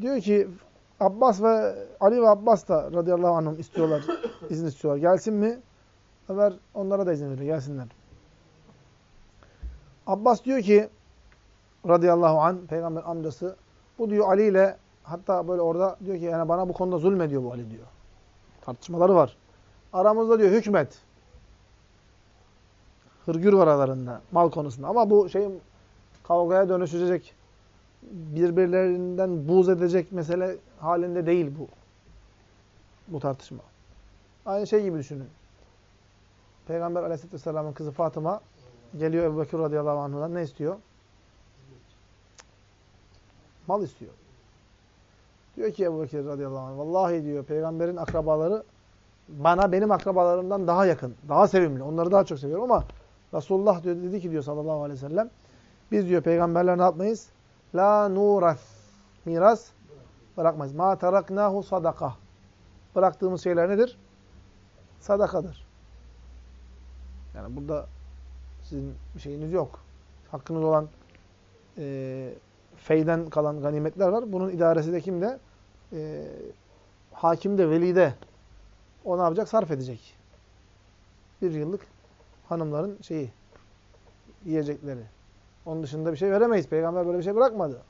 Diyor ki Abbas ve Ali ve Abbas da radıyallahu anhum istiyorlar, izin istiyorlar. Gelsin mi? Ömer onlara da izin veriyor, gelsinler. Abbas diyor ki radıyallahu anh, peygamber amcası, bu diyor Ali ile hatta böyle orada diyor ki yani bana bu konuda zulmediyor bu Ali diyor. Tartışmaları var. Aramızda diyor hükmet. Hırgür var aralarında mal konusunda. Ama bu şeyin kavgaya dönüşecek, birbirlerinden buz edecek mesele halinde değil bu. Bu tartışma. Aynı şey gibi düşünün. Peygamber aleyhisselatü vesselamın kızı Fatıma geliyor Ebu Bekir radıyallahu anh'dan ne istiyor? Mal istiyor. Diyor ki Ebu Bekir radıyallahu anh, vallahi diyor peygamberin akrabaları bana benim akrabalarımdan daha yakın, daha sevimli. Onları daha çok seviyorum ama Resulullah diyor, dedi ki diyor sallallahu aleyhi ve sellem biz diyor peygamberler ne yapmayız? La nuras. Miras bırakmayız. Ma teraknahu sadaka. Bıraktığımız şeyler nedir? Sadakadır. Yani burada sizin bir şeyiniz yok. Hakkınız olan e, feyden kalan ganimetler var. Bunun idaresi de kimde? Ee, e, hakimde, velide o ne yapacak? Sarf edecek. Bir yıllık hanımların şeyi, yiyecekleri. Onun dışında bir şey veremeyiz. Peygamber böyle bir şey bırakmadı.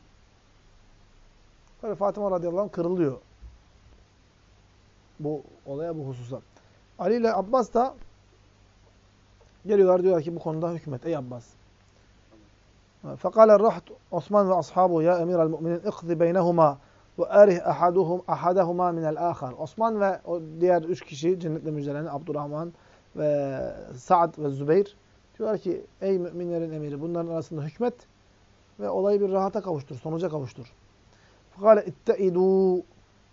Böyle Fatıma radıyallahu anh kırılıyor. Bu olaya, bu hususa. Ali ile Abbas da geliyorlar diyorlar ki bu konuda hükmet. Ey Abbas. Fekale raht Osman ve ashabu ya emir al müminin ikzi beynehuma ve erih ahaduhum ahadahuma min el ahar. Osman ve o diğer üç kişi cennetle müjdelenen Abdurrahman ve Sa'd ve Zübeyir diyorlar ki ey müminlerin emiri bunların arasında hükmet ve olayı bir rahata kavuştur, sonuca kavuştur. Fakale itteidu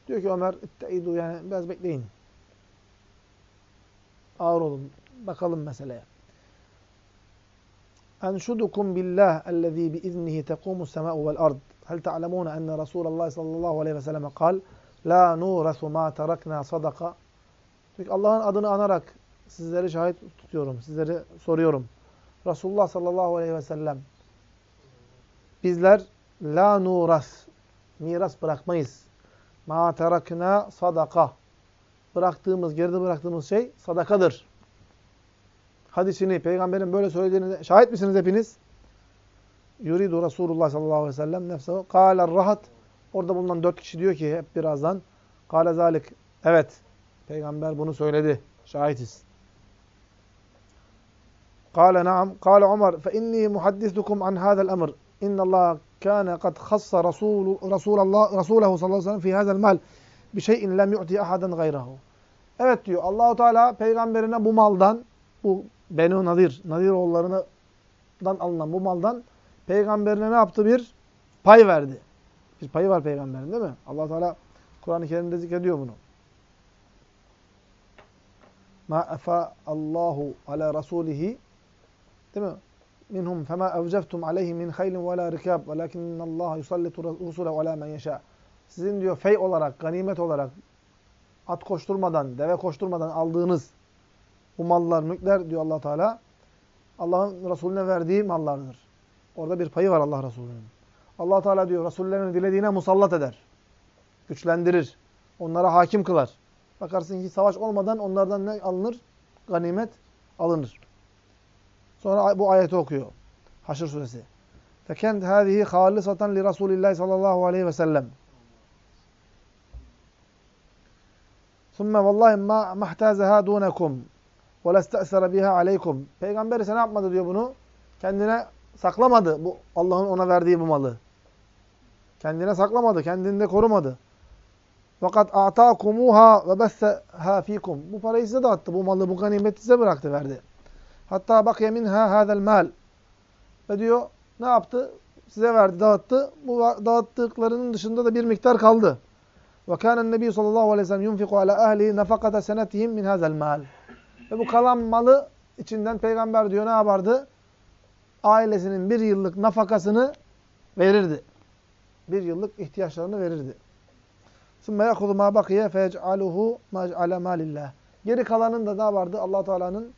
diyor ki Ömer itteidu yani biraz bekleyin. Ağır olun. Bakalım meseleye. Enşudukum billah ellezî biiznihi tekûmus semâ'u vel ard. Hel ta'lemûne enne Resûlallah sallallahu aleyhi ve selleme kal La nûresu mâ teraknâ sadaka. Allah'ın adını anarak sizleri şahit tutuyorum. Sizleri soruyorum. Resulullah sallallahu aleyhi ve sellem bizler la nuras miras bırakmayız. Ma terakna sadaka. Bıraktığımız, geride bıraktığımız şey sadakadır. Hadisini, peygamberin böyle söylediğini şahit misiniz hepiniz? Yuridu Resulullah sallallahu aleyhi ve sellem nefsehu. Kâler rahat. Orada bulunan dört kişi diyor ki hep birazdan. Kâle zalik. Evet. Peygamber bunu söyledi. Şahitiz. Kâle naam. Kâle Ömer. Fe inni muhaddisukum an hâzel emr. İnna Allah kâne kad khassa Resulullah Resulehu sallallahu aleyhi ve sellem fi hâzel mal bi şeyin lem yu'ti ahaden gayrahu. Evet diyor. Allahu Teala peygamberine bu maldan bu Benu Nadir, Nadir oğullarından alınan bu maldan peygamberine ne yaptı? Bir pay verdi. Bir payı var peygamberin değil mi? allah Teala Kur'an-ı Kerim'de zikrediyor bunu. Ma efa Allahu ala rasulihi değil mi? Minhum fema evceftum aleyhi min haylin ve la rikab velakinnallaha yusallitu rusulehu ala men yeşâ. Sizin diyor fey olarak, ganimet olarak at koşturmadan, deve koşturmadan aldığınız bu mallar, mülkler diyor allah Teala Allah'ın Resulüne verdiği mallardır. Orada bir payı var Allah Resulü'nün. allah Teala diyor Resullerini dilediğine musallat eder. Güçlendirir. Onlara hakim kılar. Bakarsın ki savaş olmadan onlardan ne alınır? Ganimet alınır. Sonra bu ayeti okuyor. Haşr suresi. Fekent hâzihi hâlisatan li Resulillah sallallahu aleyhi ve sellem. Sümme vallahi ma mahtazehâ dûnekum. Ve lestâsere biha aleykum. Peygamber ise ne yapmadı diyor bunu? Kendine saklamadı bu Allah'ın ona verdiği bu malı. Kendine saklamadı, kendinde korumadı. Fakat atâkumuhâ ve besseha fîkum. Bu parayı size dağıttı. Bu malı, bu ganimeti size bıraktı, verdi. Hatta bak minha hâzel mal. Ve diyor, ne yaptı? Size verdi, dağıttı. Bu dağıttıklarının dışında da bir miktar kaldı. Ve kânen nebiyyü sallallahu aleyhi ve sellem yunfiku ala ehlihi nefakata senetihim min hâzel mal. Ve bu kalan malı içinden peygamber diyor ne yapardı? Ailesinin bir yıllık nafakasını verirdi. Bir yıllık ihtiyaçlarını verirdi. ثُمَّ يَخُذُ مَا بَقِيَ فَيَجْعَلُهُ مَجْعَلَ مَالِ اللّٰهِ Geri kalanın da ne vardı? allah Teala'nın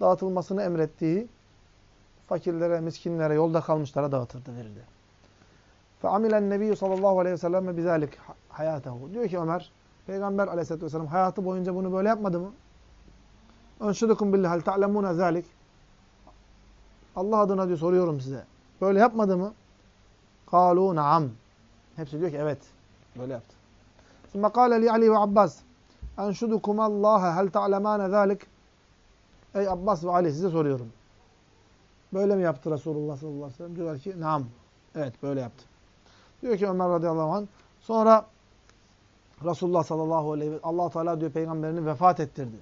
dağıtılmasını emrettiği fakirlere, miskinlere, yolda kalmışlara dağıtırdı, verirdi. فَعَمِلَ النَّبِيُّ sallallahu aleyhi ve sellem بِذَٰلِكَ hayatehu. Diyor ki Ömer, Peygamber aleyhisselatü vesselam hayatı boyunca bunu böyle yapmadı mı? Önşedukum billah hal ta'lemune zalik. Allah adına diyor soruyorum size. Böyle yapmadı mı? Kalu naam. Hepsi diyor ki evet. Böyle yaptı. Sonra kâle li Ali ve Abbas. Enşudukum Allah hal ta'lemane zalik. Ey Abbas ve Ali size soruyorum. Böyle mi yaptı Resulullah sallallahu aleyhi ve sellem? Diyorlar ki naam. Evet böyle yaptı. Diyor ki Ömer radıyallahu anh. Sonra Resulullah sallallahu aleyhi ve sellem allah Teala diyor peygamberini vefat ettirdi.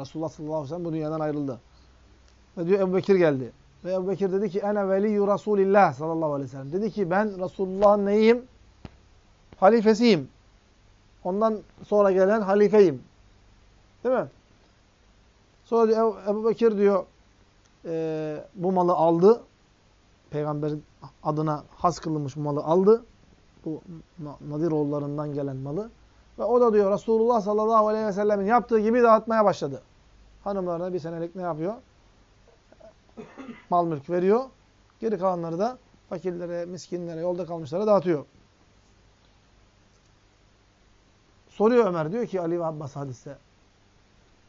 Resulullah sallallahu aleyhi ve sellem bu dünyadan ayrıldı. Ve diyor Ebu Bekir geldi. Ve Ebu Bekir dedi ki ene veliyyü Resulillah sallallahu aleyhi ve sellem. Dedi ki ben Resulullah'ın neyim? Halifesiyim. Ondan sonra gelen halifeyim. Değil mi? Sonra diyor, Ebu Bekir diyor e, bu malı aldı. Peygamberin adına has kılınmış malı aldı. Bu Nadir oğullarından gelen malı. Ve o da diyor Resulullah sallallahu aleyhi ve sellemin yaptığı gibi dağıtmaya başladı. Hanımlarına bir senelik ne yapıyor? Mal mülk veriyor. Geri kalanları da fakirlere, miskinlere, yolda kalmışlara dağıtıyor. Soruyor Ömer diyor ki Ali ve Abbas hadiste.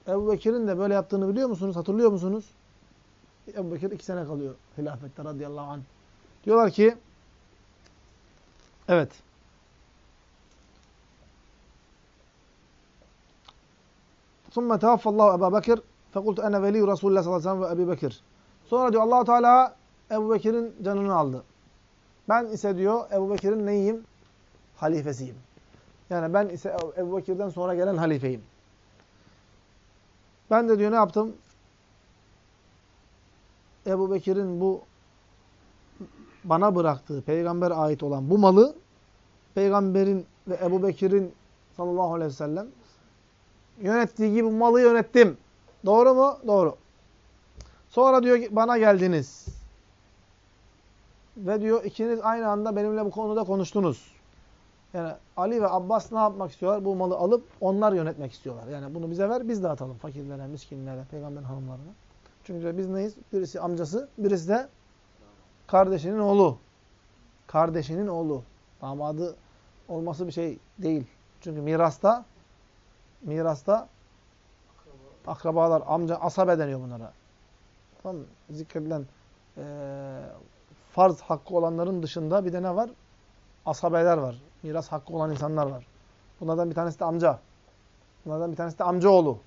Ebu Bekir'in de böyle yaptığını biliyor musunuz? Hatırlıyor musunuz? Ebu Bekir iki sene kalıyor hilafette radıyallahu anh. Diyorlar ki evet ثُمَّ تَوَفَّ اللّٰهُ اَبَا بَكِرْ فَقُلْتُ اَنَا وَلِيُّ رَسُولُ اللّٰهِ sallallahu aleyhi ve sellem ve Ebu Bekir. Sonra diyor allah Teala Ebu Bekir'in canını aldı. Ben ise diyor Ebu Bekir'in neyim? Halifesiyim. Yani ben ise Ebu Bekir'den sonra gelen halifeyim. Ben de diyor ne yaptım? Ebu Bekir'in bu bana bıraktığı, peygamber ait olan bu malı peygamberin ve Ebu Bekir'in sallallahu aleyhi ve sellem yönettiği gibi malı yönettim. Doğru mu? Doğru. Sonra diyor bana geldiniz. Ve diyor ikiniz aynı anda benimle bu konuda konuştunuz. Yani Ali ve Abbas ne yapmak istiyorlar? Bu malı alıp onlar yönetmek istiyorlar. Yani bunu bize ver, biz dağıtalım fakirlere, miskinlere, peygamberin hanımlarına. Çünkü biz neyiz? Birisi amcası, birisi de kardeşinin oğlu. Kardeşinin oğlu. Damadı olması bir şey değil. Çünkü mirasta mirasta akrabalar, amca, asabe deniyor bunlara. Tamam? Zikredilen e, farz hakkı olanların dışında bir de ne var? Asabeler var. Miras hakkı olan insanlar var. Bunlardan bir tanesi de amca. Bunlardan bir tanesi de amcaoğlu.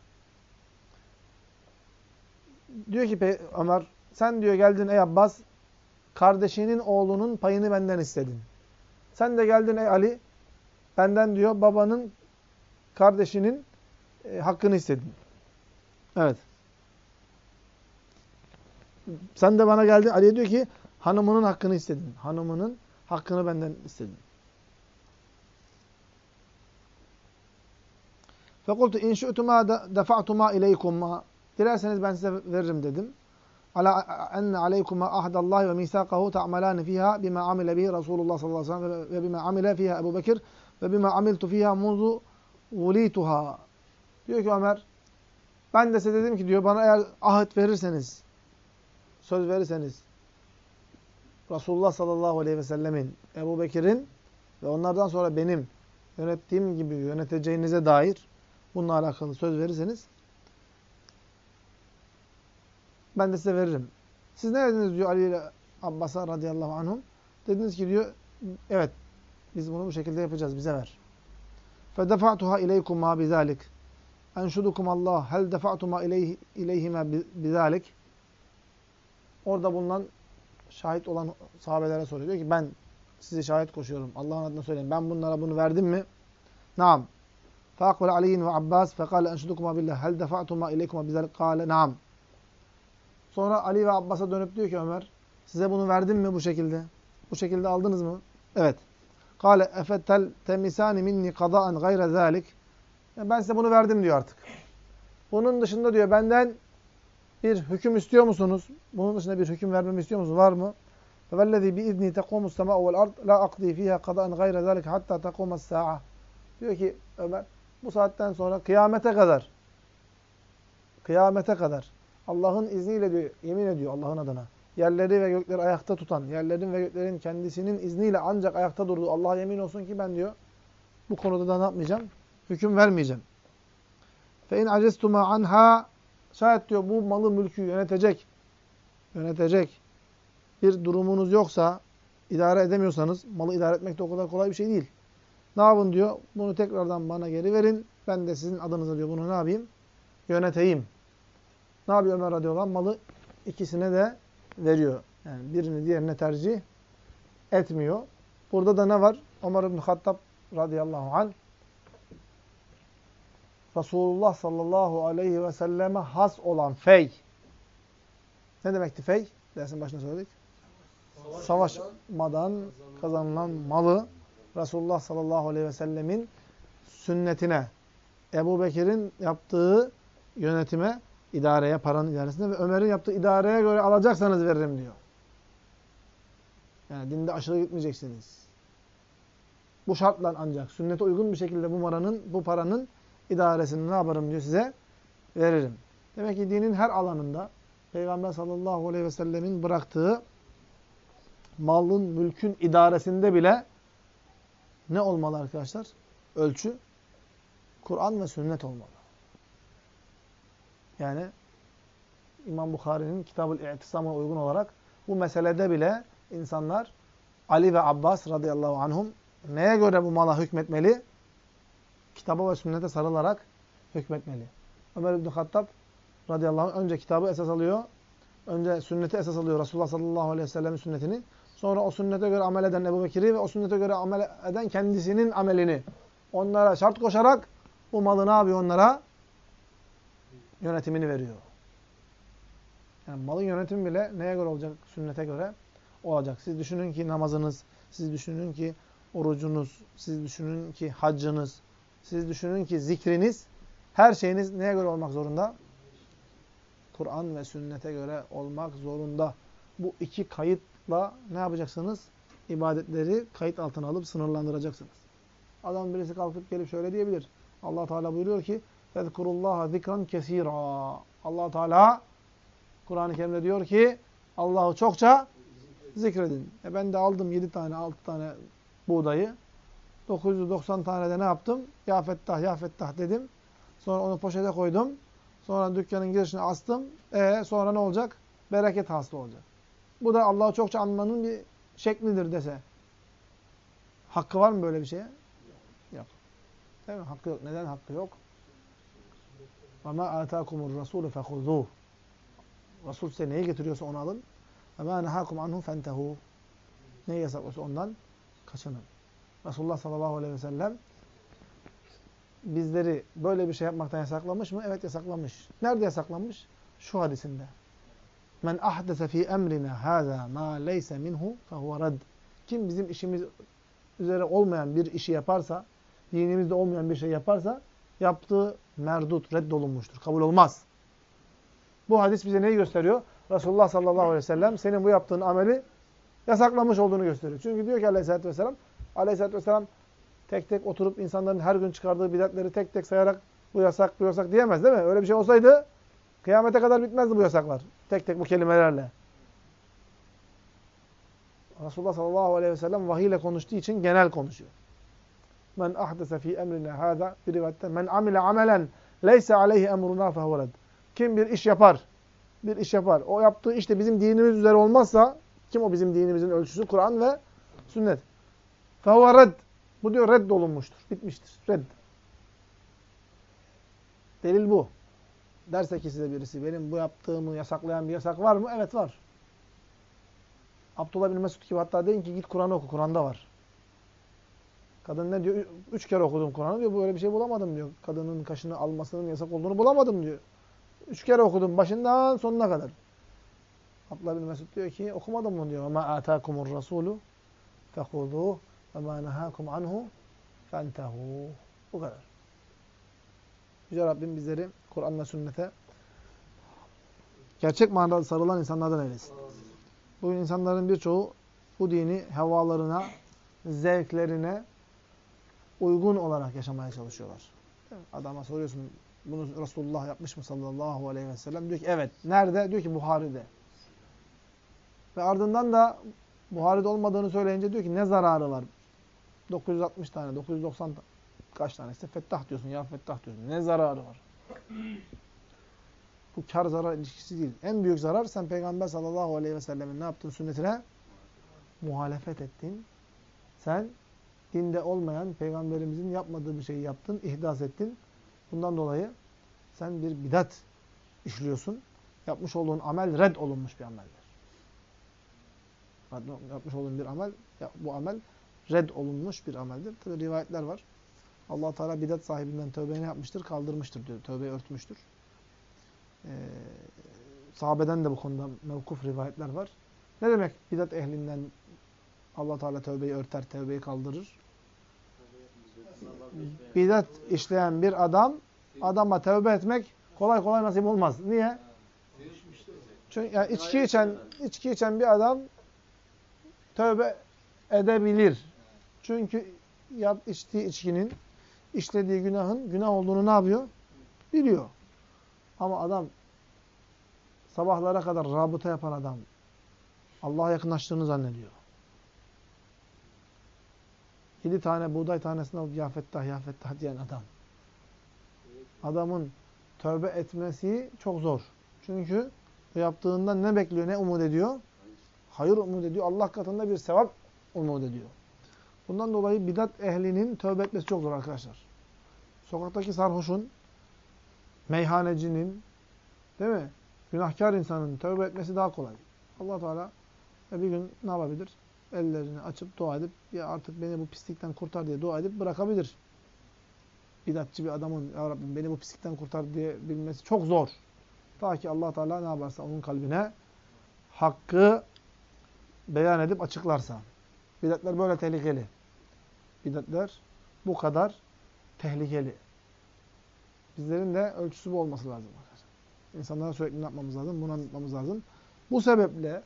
Diyor ki Ömer, sen diyor geldin ey Abbas, kardeşinin oğlunun payını benden istedin. Sen de geldin ey Ali, benden diyor babanın, kardeşinin e, hakkını istedin. Evet. Sen de bana geldin, Ali'ye diyor ki, hanımının hakkını istedin. Hanımının hakkını benden istedin. Fekultu in şu'tuma defa'tuma ileykuma. Dilerseniz ben size veririm dedim. Ala enne aleykuma ahdallahi ve misakahu ta'malani fiha bima amile bihi Resulullah sallallahu aleyhi ve sellem ve bima amile fiha Ebu Bekir ve bima amiltu fiha munzu vulituha. Diyor ki Ömer, ben de size dedim ki diyor bana eğer ahit verirseniz, söz verirseniz, Resulullah sallallahu aleyhi ve sellemin, Ebu Bekir'in ve onlardan sonra benim yönettiğim gibi yöneteceğinize dair bununla alakalı söz verirseniz ben de size veririm. Siz ne dediniz diyor Ali ile Abbas'a radıyallahu anhum? Dediniz ki diyor evet biz bunu bu şekilde yapacağız bize ver. فَدَفَعْتُهَا اِلَيْكُمَا بِذَٰلِكَ اَنْشُدُكُمَ اللّٰهِ هَلْ دَفَعْتُمَا اِلَيْهِمَا بِذَٰلِكَ Orada bulunan şahit olan sahabelere soruyor. Diyor ki ben sizi şahit koşuyorum. Allah'ın adına söyleyin. Ben bunlara bunu verdim mi? Naam. Fakul Ali'in ve Abbas fekale enşudukuma billah. Hel defatuma ileykuma bizel kale naam. Sonra Ali ve Abbas'a dönüp diyor ki Ömer size bunu verdim mi bu şekilde? Bu şekilde aldınız mı? Evet. Kale efettel temisani minni kada'an gayre zalik. Yani ben size bunu verdim diyor artık. Bunun dışında diyor benden bir hüküm istiyor musunuz? Bunun dışında bir hüküm vermemi istiyor musunuz? Var mı? فَوَالَّذ۪ي بِاِذْنِي تَقُومُ السَّمَاءُ وَالْاَرْضِ لَا اَقْضِي ف۪يهَا قَضَاءً غَيْرَ ذَلِكَ حَتَّى تَقُومَ السَّاعَةِ Diyor ki Ömer, bu saatten sonra kıyamete kadar, kıyamete kadar Allah'ın izniyle diyor, yemin ediyor Allah'ın adına. Yerleri ve gökleri ayakta tutan, yerlerin ve göklerin kendisinin izniyle ancak ayakta durduğu Allah'a yemin olsun ki ben diyor, bu konuda da ne yapmayacağım? Hüküm vermeyeceğim. فَاِنْ عَجَزْتُمَا anha Şayet diyor bu malı mülkü yönetecek, yönetecek bir durumunuz yoksa, idare edemiyorsanız, malı idare etmek de o kadar kolay bir şey değil. Ne yapın diyor? Bunu tekrardan bana geri verin. Ben de sizin adınıza diyor bunu ne yapayım? Yöneteyim. Ne yapıyor Ömer radıyallahu? Malı ikisine de veriyor. Yani birini diğerine tercih etmiyor. Burada da ne var? Ömer ibn Hattab radıyallahu anh Resulullah sallallahu aleyhi ve selleme has olan fey. Ne demekti fey? Dersin başına söyledik. Savaşmadan kazanılan malı Resulullah sallallahu aleyhi ve sellemin sünnetine, Ebu Bekir'in yaptığı yönetime, idareye, paranın idaresine ve Ömer'in yaptığı idareye göre alacaksanız veririm diyor. Yani dinde aşırı gitmeyeceksiniz. Bu şartla ancak sünnete uygun bir şekilde bu paranın, bu paranın idaresini ne yaparım diyor size? Veririm. Demek ki dinin her alanında Peygamber sallallahu aleyhi ve sellemin bıraktığı malın, mülkün idaresinde bile ne olmalı arkadaşlar? Ölçü, Kur'an ve sünnet olmalı. Yani İmam Bukhari'nin Kitab-ı İ'tisam'a uygun olarak bu meselede bile insanlar Ali ve Abbas radıyallahu anhum neye göre bu mala hükmetmeli? Kitaba ve sünnete sarılarak hükmetmeli. Ömer İbn Hattab radıyallahu anh önce kitabı esas alıyor. Önce sünneti esas alıyor. Resulullah sallallahu aleyhi ve sellem'in sünnetini. Sonra o sünnete göre amel eden Ebu Bekir'i ve o sünnete göre amel eden kendisinin amelini onlara şart koşarak bu malı ne yapıyor onlara? Yönetimini veriyor. Yani malın yönetimi bile neye göre olacak? Sünnete göre olacak. Siz düşünün ki namazınız, siz düşünün ki orucunuz, siz düşünün ki haccınız, siz düşünün ki zikriniz, her şeyiniz neye göre olmak zorunda? Kur'an ve sünnete göre olmak zorunda. Bu iki kayıtla ne yapacaksınız? İbadetleri kayıt altına alıp sınırlandıracaksınız. Adam birisi kalkıp gelip şöyle diyebilir. allah Teala buyuruyor ki فَذْكُرُ اللّٰهَ ذِكْرًا كَثِيرًا allah Teala Kur'an-ı Kerim'de diyor ki Allah'ı çokça zikredin. E ben de aldım 7 tane 6 tane buğdayı. 990 tane de ne yaptım? Ya Fettah, Ya Fettah dedim. Sonra onu poşete koydum. Sonra dükkanın girişine astım. E sonra ne olacak? Bereket hasıl olacak. Bu da Allah'ı çokça anmanın bir şeklidir dese. Hakkı var mı böyle bir şeye? Yok. Değil mi? Hakkı yok. Neden hakkı yok? وَمَا آتَاكُمُ الرَّسُولُ فَخُذُوهُ Resul size neyi getiriyorsa onu alın. وَمَا نَهَاكُمْ عَنْهُ فَانْتَهُ Neyi yasaklıyorsa ondan kaçının. Resulullah sallallahu aleyhi ve sellem bizleri böyle bir şey yapmaktan yasaklamış mı? Evet yasaklamış. Nerede yasaklamış? Şu hadisinde. Men ahdese fi emrina hâzâ mâ leyse minhu fehuve rad. Kim bizim işimiz üzere olmayan bir işi yaparsa, dinimizde olmayan bir şey yaparsa, yaptığı merdut, reddolunmuştur. Kabul olmaz. Bu hadis bize neyi gösteriyor? Resulullah sallallahu aleyhi ve sellem senin bu yaptığın ameli yasaklamış olduğunu gösteriyor. Çünkü diyor ki aleyhissalatü vesselam, aleyhissalatü vesselam tek tek oturup insanların her gün çıkardığı bidatleri tek tek sayarak bu yasak, bu yasak diyemez değil mi? Öyle bir şey olsaydı kıyamete kadar bitmezdi bu yasaklar. Tek tek bu kelimelerle. Resulullah sallallahu aleyhi ve sellem vahiy ile konuştuğu için genel konuşuyor. Men ahdese fi emrina hâzâ bir rivayette men amile amelen leyse aleyhi emruna fehuveled. Kim bir iş yapar, bir iş yapar. O yaptığı işte bizim dinimiz üzere olmazsa kim o bizim dinimizin ölçüsü? Kur'an ve sünnet. Fehuve Bu diyor reddolunmuştur. Bitmiştir. Redd. Delil bu. Derse ki size birisi benim bu yaptığımı yasaklayan bir yasak var mı? Evet var. Abdullah bin Mesud gibi hatta deyin ki git Kur'an'ı oku. Kur'an'da var. Kadın ne diyor? Üç kere okudum Kur'an'ı diyor. Böyle bir şey bulamadım diyor. Kadının kaşını almasının yasak olduğunu bulamadım diyor. Üç kere okudum başından sonuna kadar. Abdullah bin Mesud diyor ki okumadım mı diyor. Ma atakumur rasulu fekuduh ve ma nahakum anhu fentehu. Bu kadar. Yüce Rabbim bizleri Kur'an'la sünnete gerçek manada sarılan insanlardan eylesin. Bugün insanların birçoğu bu dini hevalarına, zevklerine uygun olarak yaşamaya çalışıyorlar. Adama soruyorsun bunu Resulullah yapmış mı sallallahu aleyhi ve sellem? Diyor ki evet. Nerede? Diyor ki Buhari'de. Ve ardından da Buhari'de olmadığını söyleyince diyor ki ne zararı var? 960 tane, 990 kaç tane işte fettah diyorsun ya fettah diyorsun. Ne zararı var? Bu kar zarar ilişkisi değil. En büyük zarar sen Peygamber sallallahu aleyhi ve sellemin ne yaptın sünnetine? Muhalefet ettin. Sen dinde olmayan, peygamberimizin yapmadığı bir şeyi yaptın, ihdas ettin. Bundan dolayı sen bir bidat işliyorsun. Yapmış olduğun amel red olunmuş bir ameldir. Yapmış olduğun bir amel, bu amel red olunmuş bir ameldir. Tabi rivayetler var. allah Teala bidat sahibinden tövbe ne yapmıştır? Kaldırmıştır diyor. Tövbeyi örtmüştür. Ee, sahabeden de bu konuda mevkuf rivayetler var. Ne demek bidat ehlinden allah Teala tövbeyi örter, tövbeyi kaldırır? bidat işleyen bir adam adama tövbe etmek kolay kolay nasip olmaz. Niye? Çünkü yani içki içen içki içen bir adam tövbe edebilir. Çünkü yap içtiği içkinin işlediği günahın günah olduğunu ne yapıyor? Biliyor. Ama adam sabahlara kadar rabıta yapan adam Allah'a yakınlaştığını zannediyor. Yedi tane buğday tanesini alıp ya fettah ya fettah diyen adam. Adamın tövbe etmesi çok zor. Çünkü O yaptığından ne bekliyor, ne umut ediyor? Hayır umut ediyor. Allah katında bir sevap umut ediyor. Bundan dolayı bidat ehlinin tövbe etmesi çok zor arkadaşlar. Sokaktaki sarhoşun, meyhanecinin, değil mi? Günahkar insanın tövbe etmesi daha kolay. allah Teala bir gün ne yapabilir? Ellerini açıp dua edip ya artık beni bu pislikten kurtar diye dua edip bırakabilir. Bidatçı bir adamın ya Rabbim beni bu pislikten kurtar diye bilmesi çok zor. Ta ki allah Teala ne yaparsa onun kalbine hakkı beyan edip açıklarsa. Bidatler böyle tehlikeli. Bidatler bu kadar tehlikeli. Bizlerin de ölçüsü bu olması lazım. İnsanlara sürekli ne yapmamız lazım? Bunu anlatmamız lazım. Bu sebeple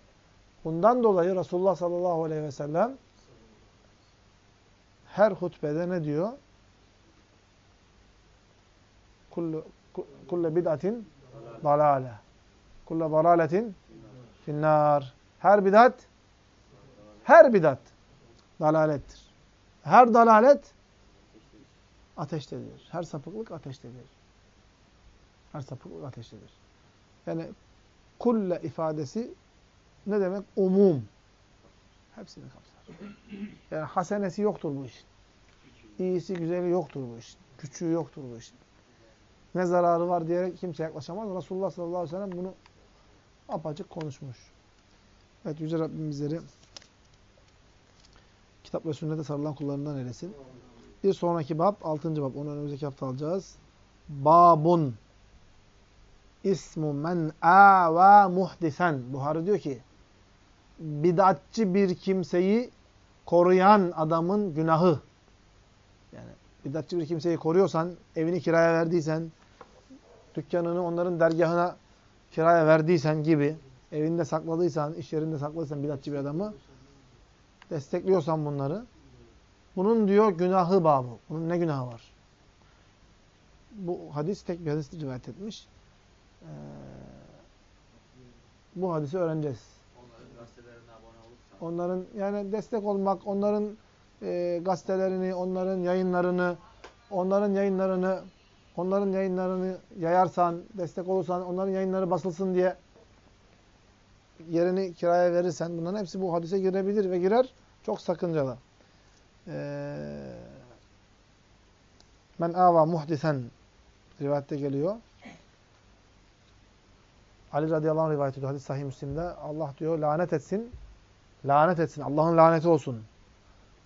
bundan dolayı Resulullah sallallahu aleyhi ve sellem her hutbede ne diyor? Kulle bid'atin dalale. Kulle dalaletin finnar. Her bidat her bidat dalalettir. Her dalalet ateştedir. Her sapıklık ateştedir. Her sapıklık ateştedir. Yani kulle ifadesi ne demek? Umum. Hepsini kapsar. Yani hasenesi yoktur bu işin. İyisi, güzeli yoktur bu işin. Küçüğü yoktur bu işin. Ne zararı var diyerek kimse yaklaşamaz. Resulullah sallallahu aleyhi ve sellem bunu apaçık konuşmuş. Evet Yüce Rabbim bizleri kitap ve sünnete sarılan kullarından eylesin. Bir sonraki bab, altıncı bab. Onu önümüzdeki hafta alacağız. Babun ismu men ava muhdisen. Buhari diyor ki bidatçı bir kimseyi koruyan adamın günahı. Yani bidatçı bir kimseyi koruyorsan, evini kiraya verdiysen, dükkanını onların dergahına kiraya verdiysen gibi, evinde sakladıysan, iş yerinde sakladıysan bidatçı bir adamı, destekliyorsan bunları, bunun diyor günahı babı. Bunun ne günahı var? Bu hadis tek bir hadis rivayet etmiş. Ee, bu hadisi öğreneceğiz. Onların yani destek olmak, onların e, gazetelerini, onların yayınlarını, onların yayınlarını, onların yayınlarını yayarsan, destek olursan, onların yayınları basılsın diye yerini kiraya verirsen, bunların hepsi bu hadise girebilir ve girer. Çok sakıncalı. Ee, men ava muhdisen rivayette geliyor. Ali radıyallahu anh rivayet ediyor. Hadis sahih Müslim'de. Allah diyor lanet etsin. Lanet etsin. Allah'ın laneti olsun.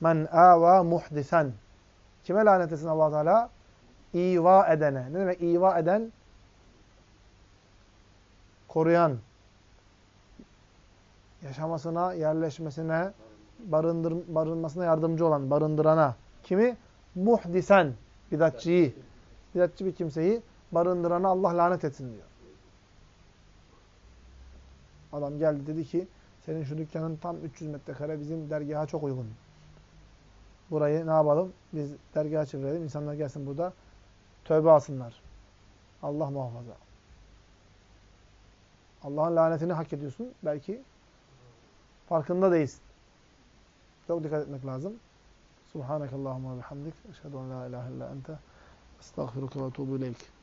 Men ava muhdisen. Kime lanet etsin allah Teala? İva edene. Ne demek iva eden? Koruyan. Yaşamasına, yerleşmesine, barındır, barınmasına yardımcı olan, barındırana. Kimi? Muhdisen. Bidatçıyı. Bidatçı bir kimseyi barındırana Allah lanet etsin diyor. Adam geldi dedi ki senin şu dükkanın tam 300 metrekare bizim dergaha çok uygun. Burayı ne yapalım? Biz dergaha çevirelim. İnsanlar gelsin burada tövbe alsınlar. Allah muhafaza. Allah'ın lanetini hak ediyorsun. Belki farkında değilsin. Çok dikkat etmek lazım. Subhanakallahumma bihamdik. Eşhedü en la ilahe illa ente. Estağfiruke ve tuğbu ileyk.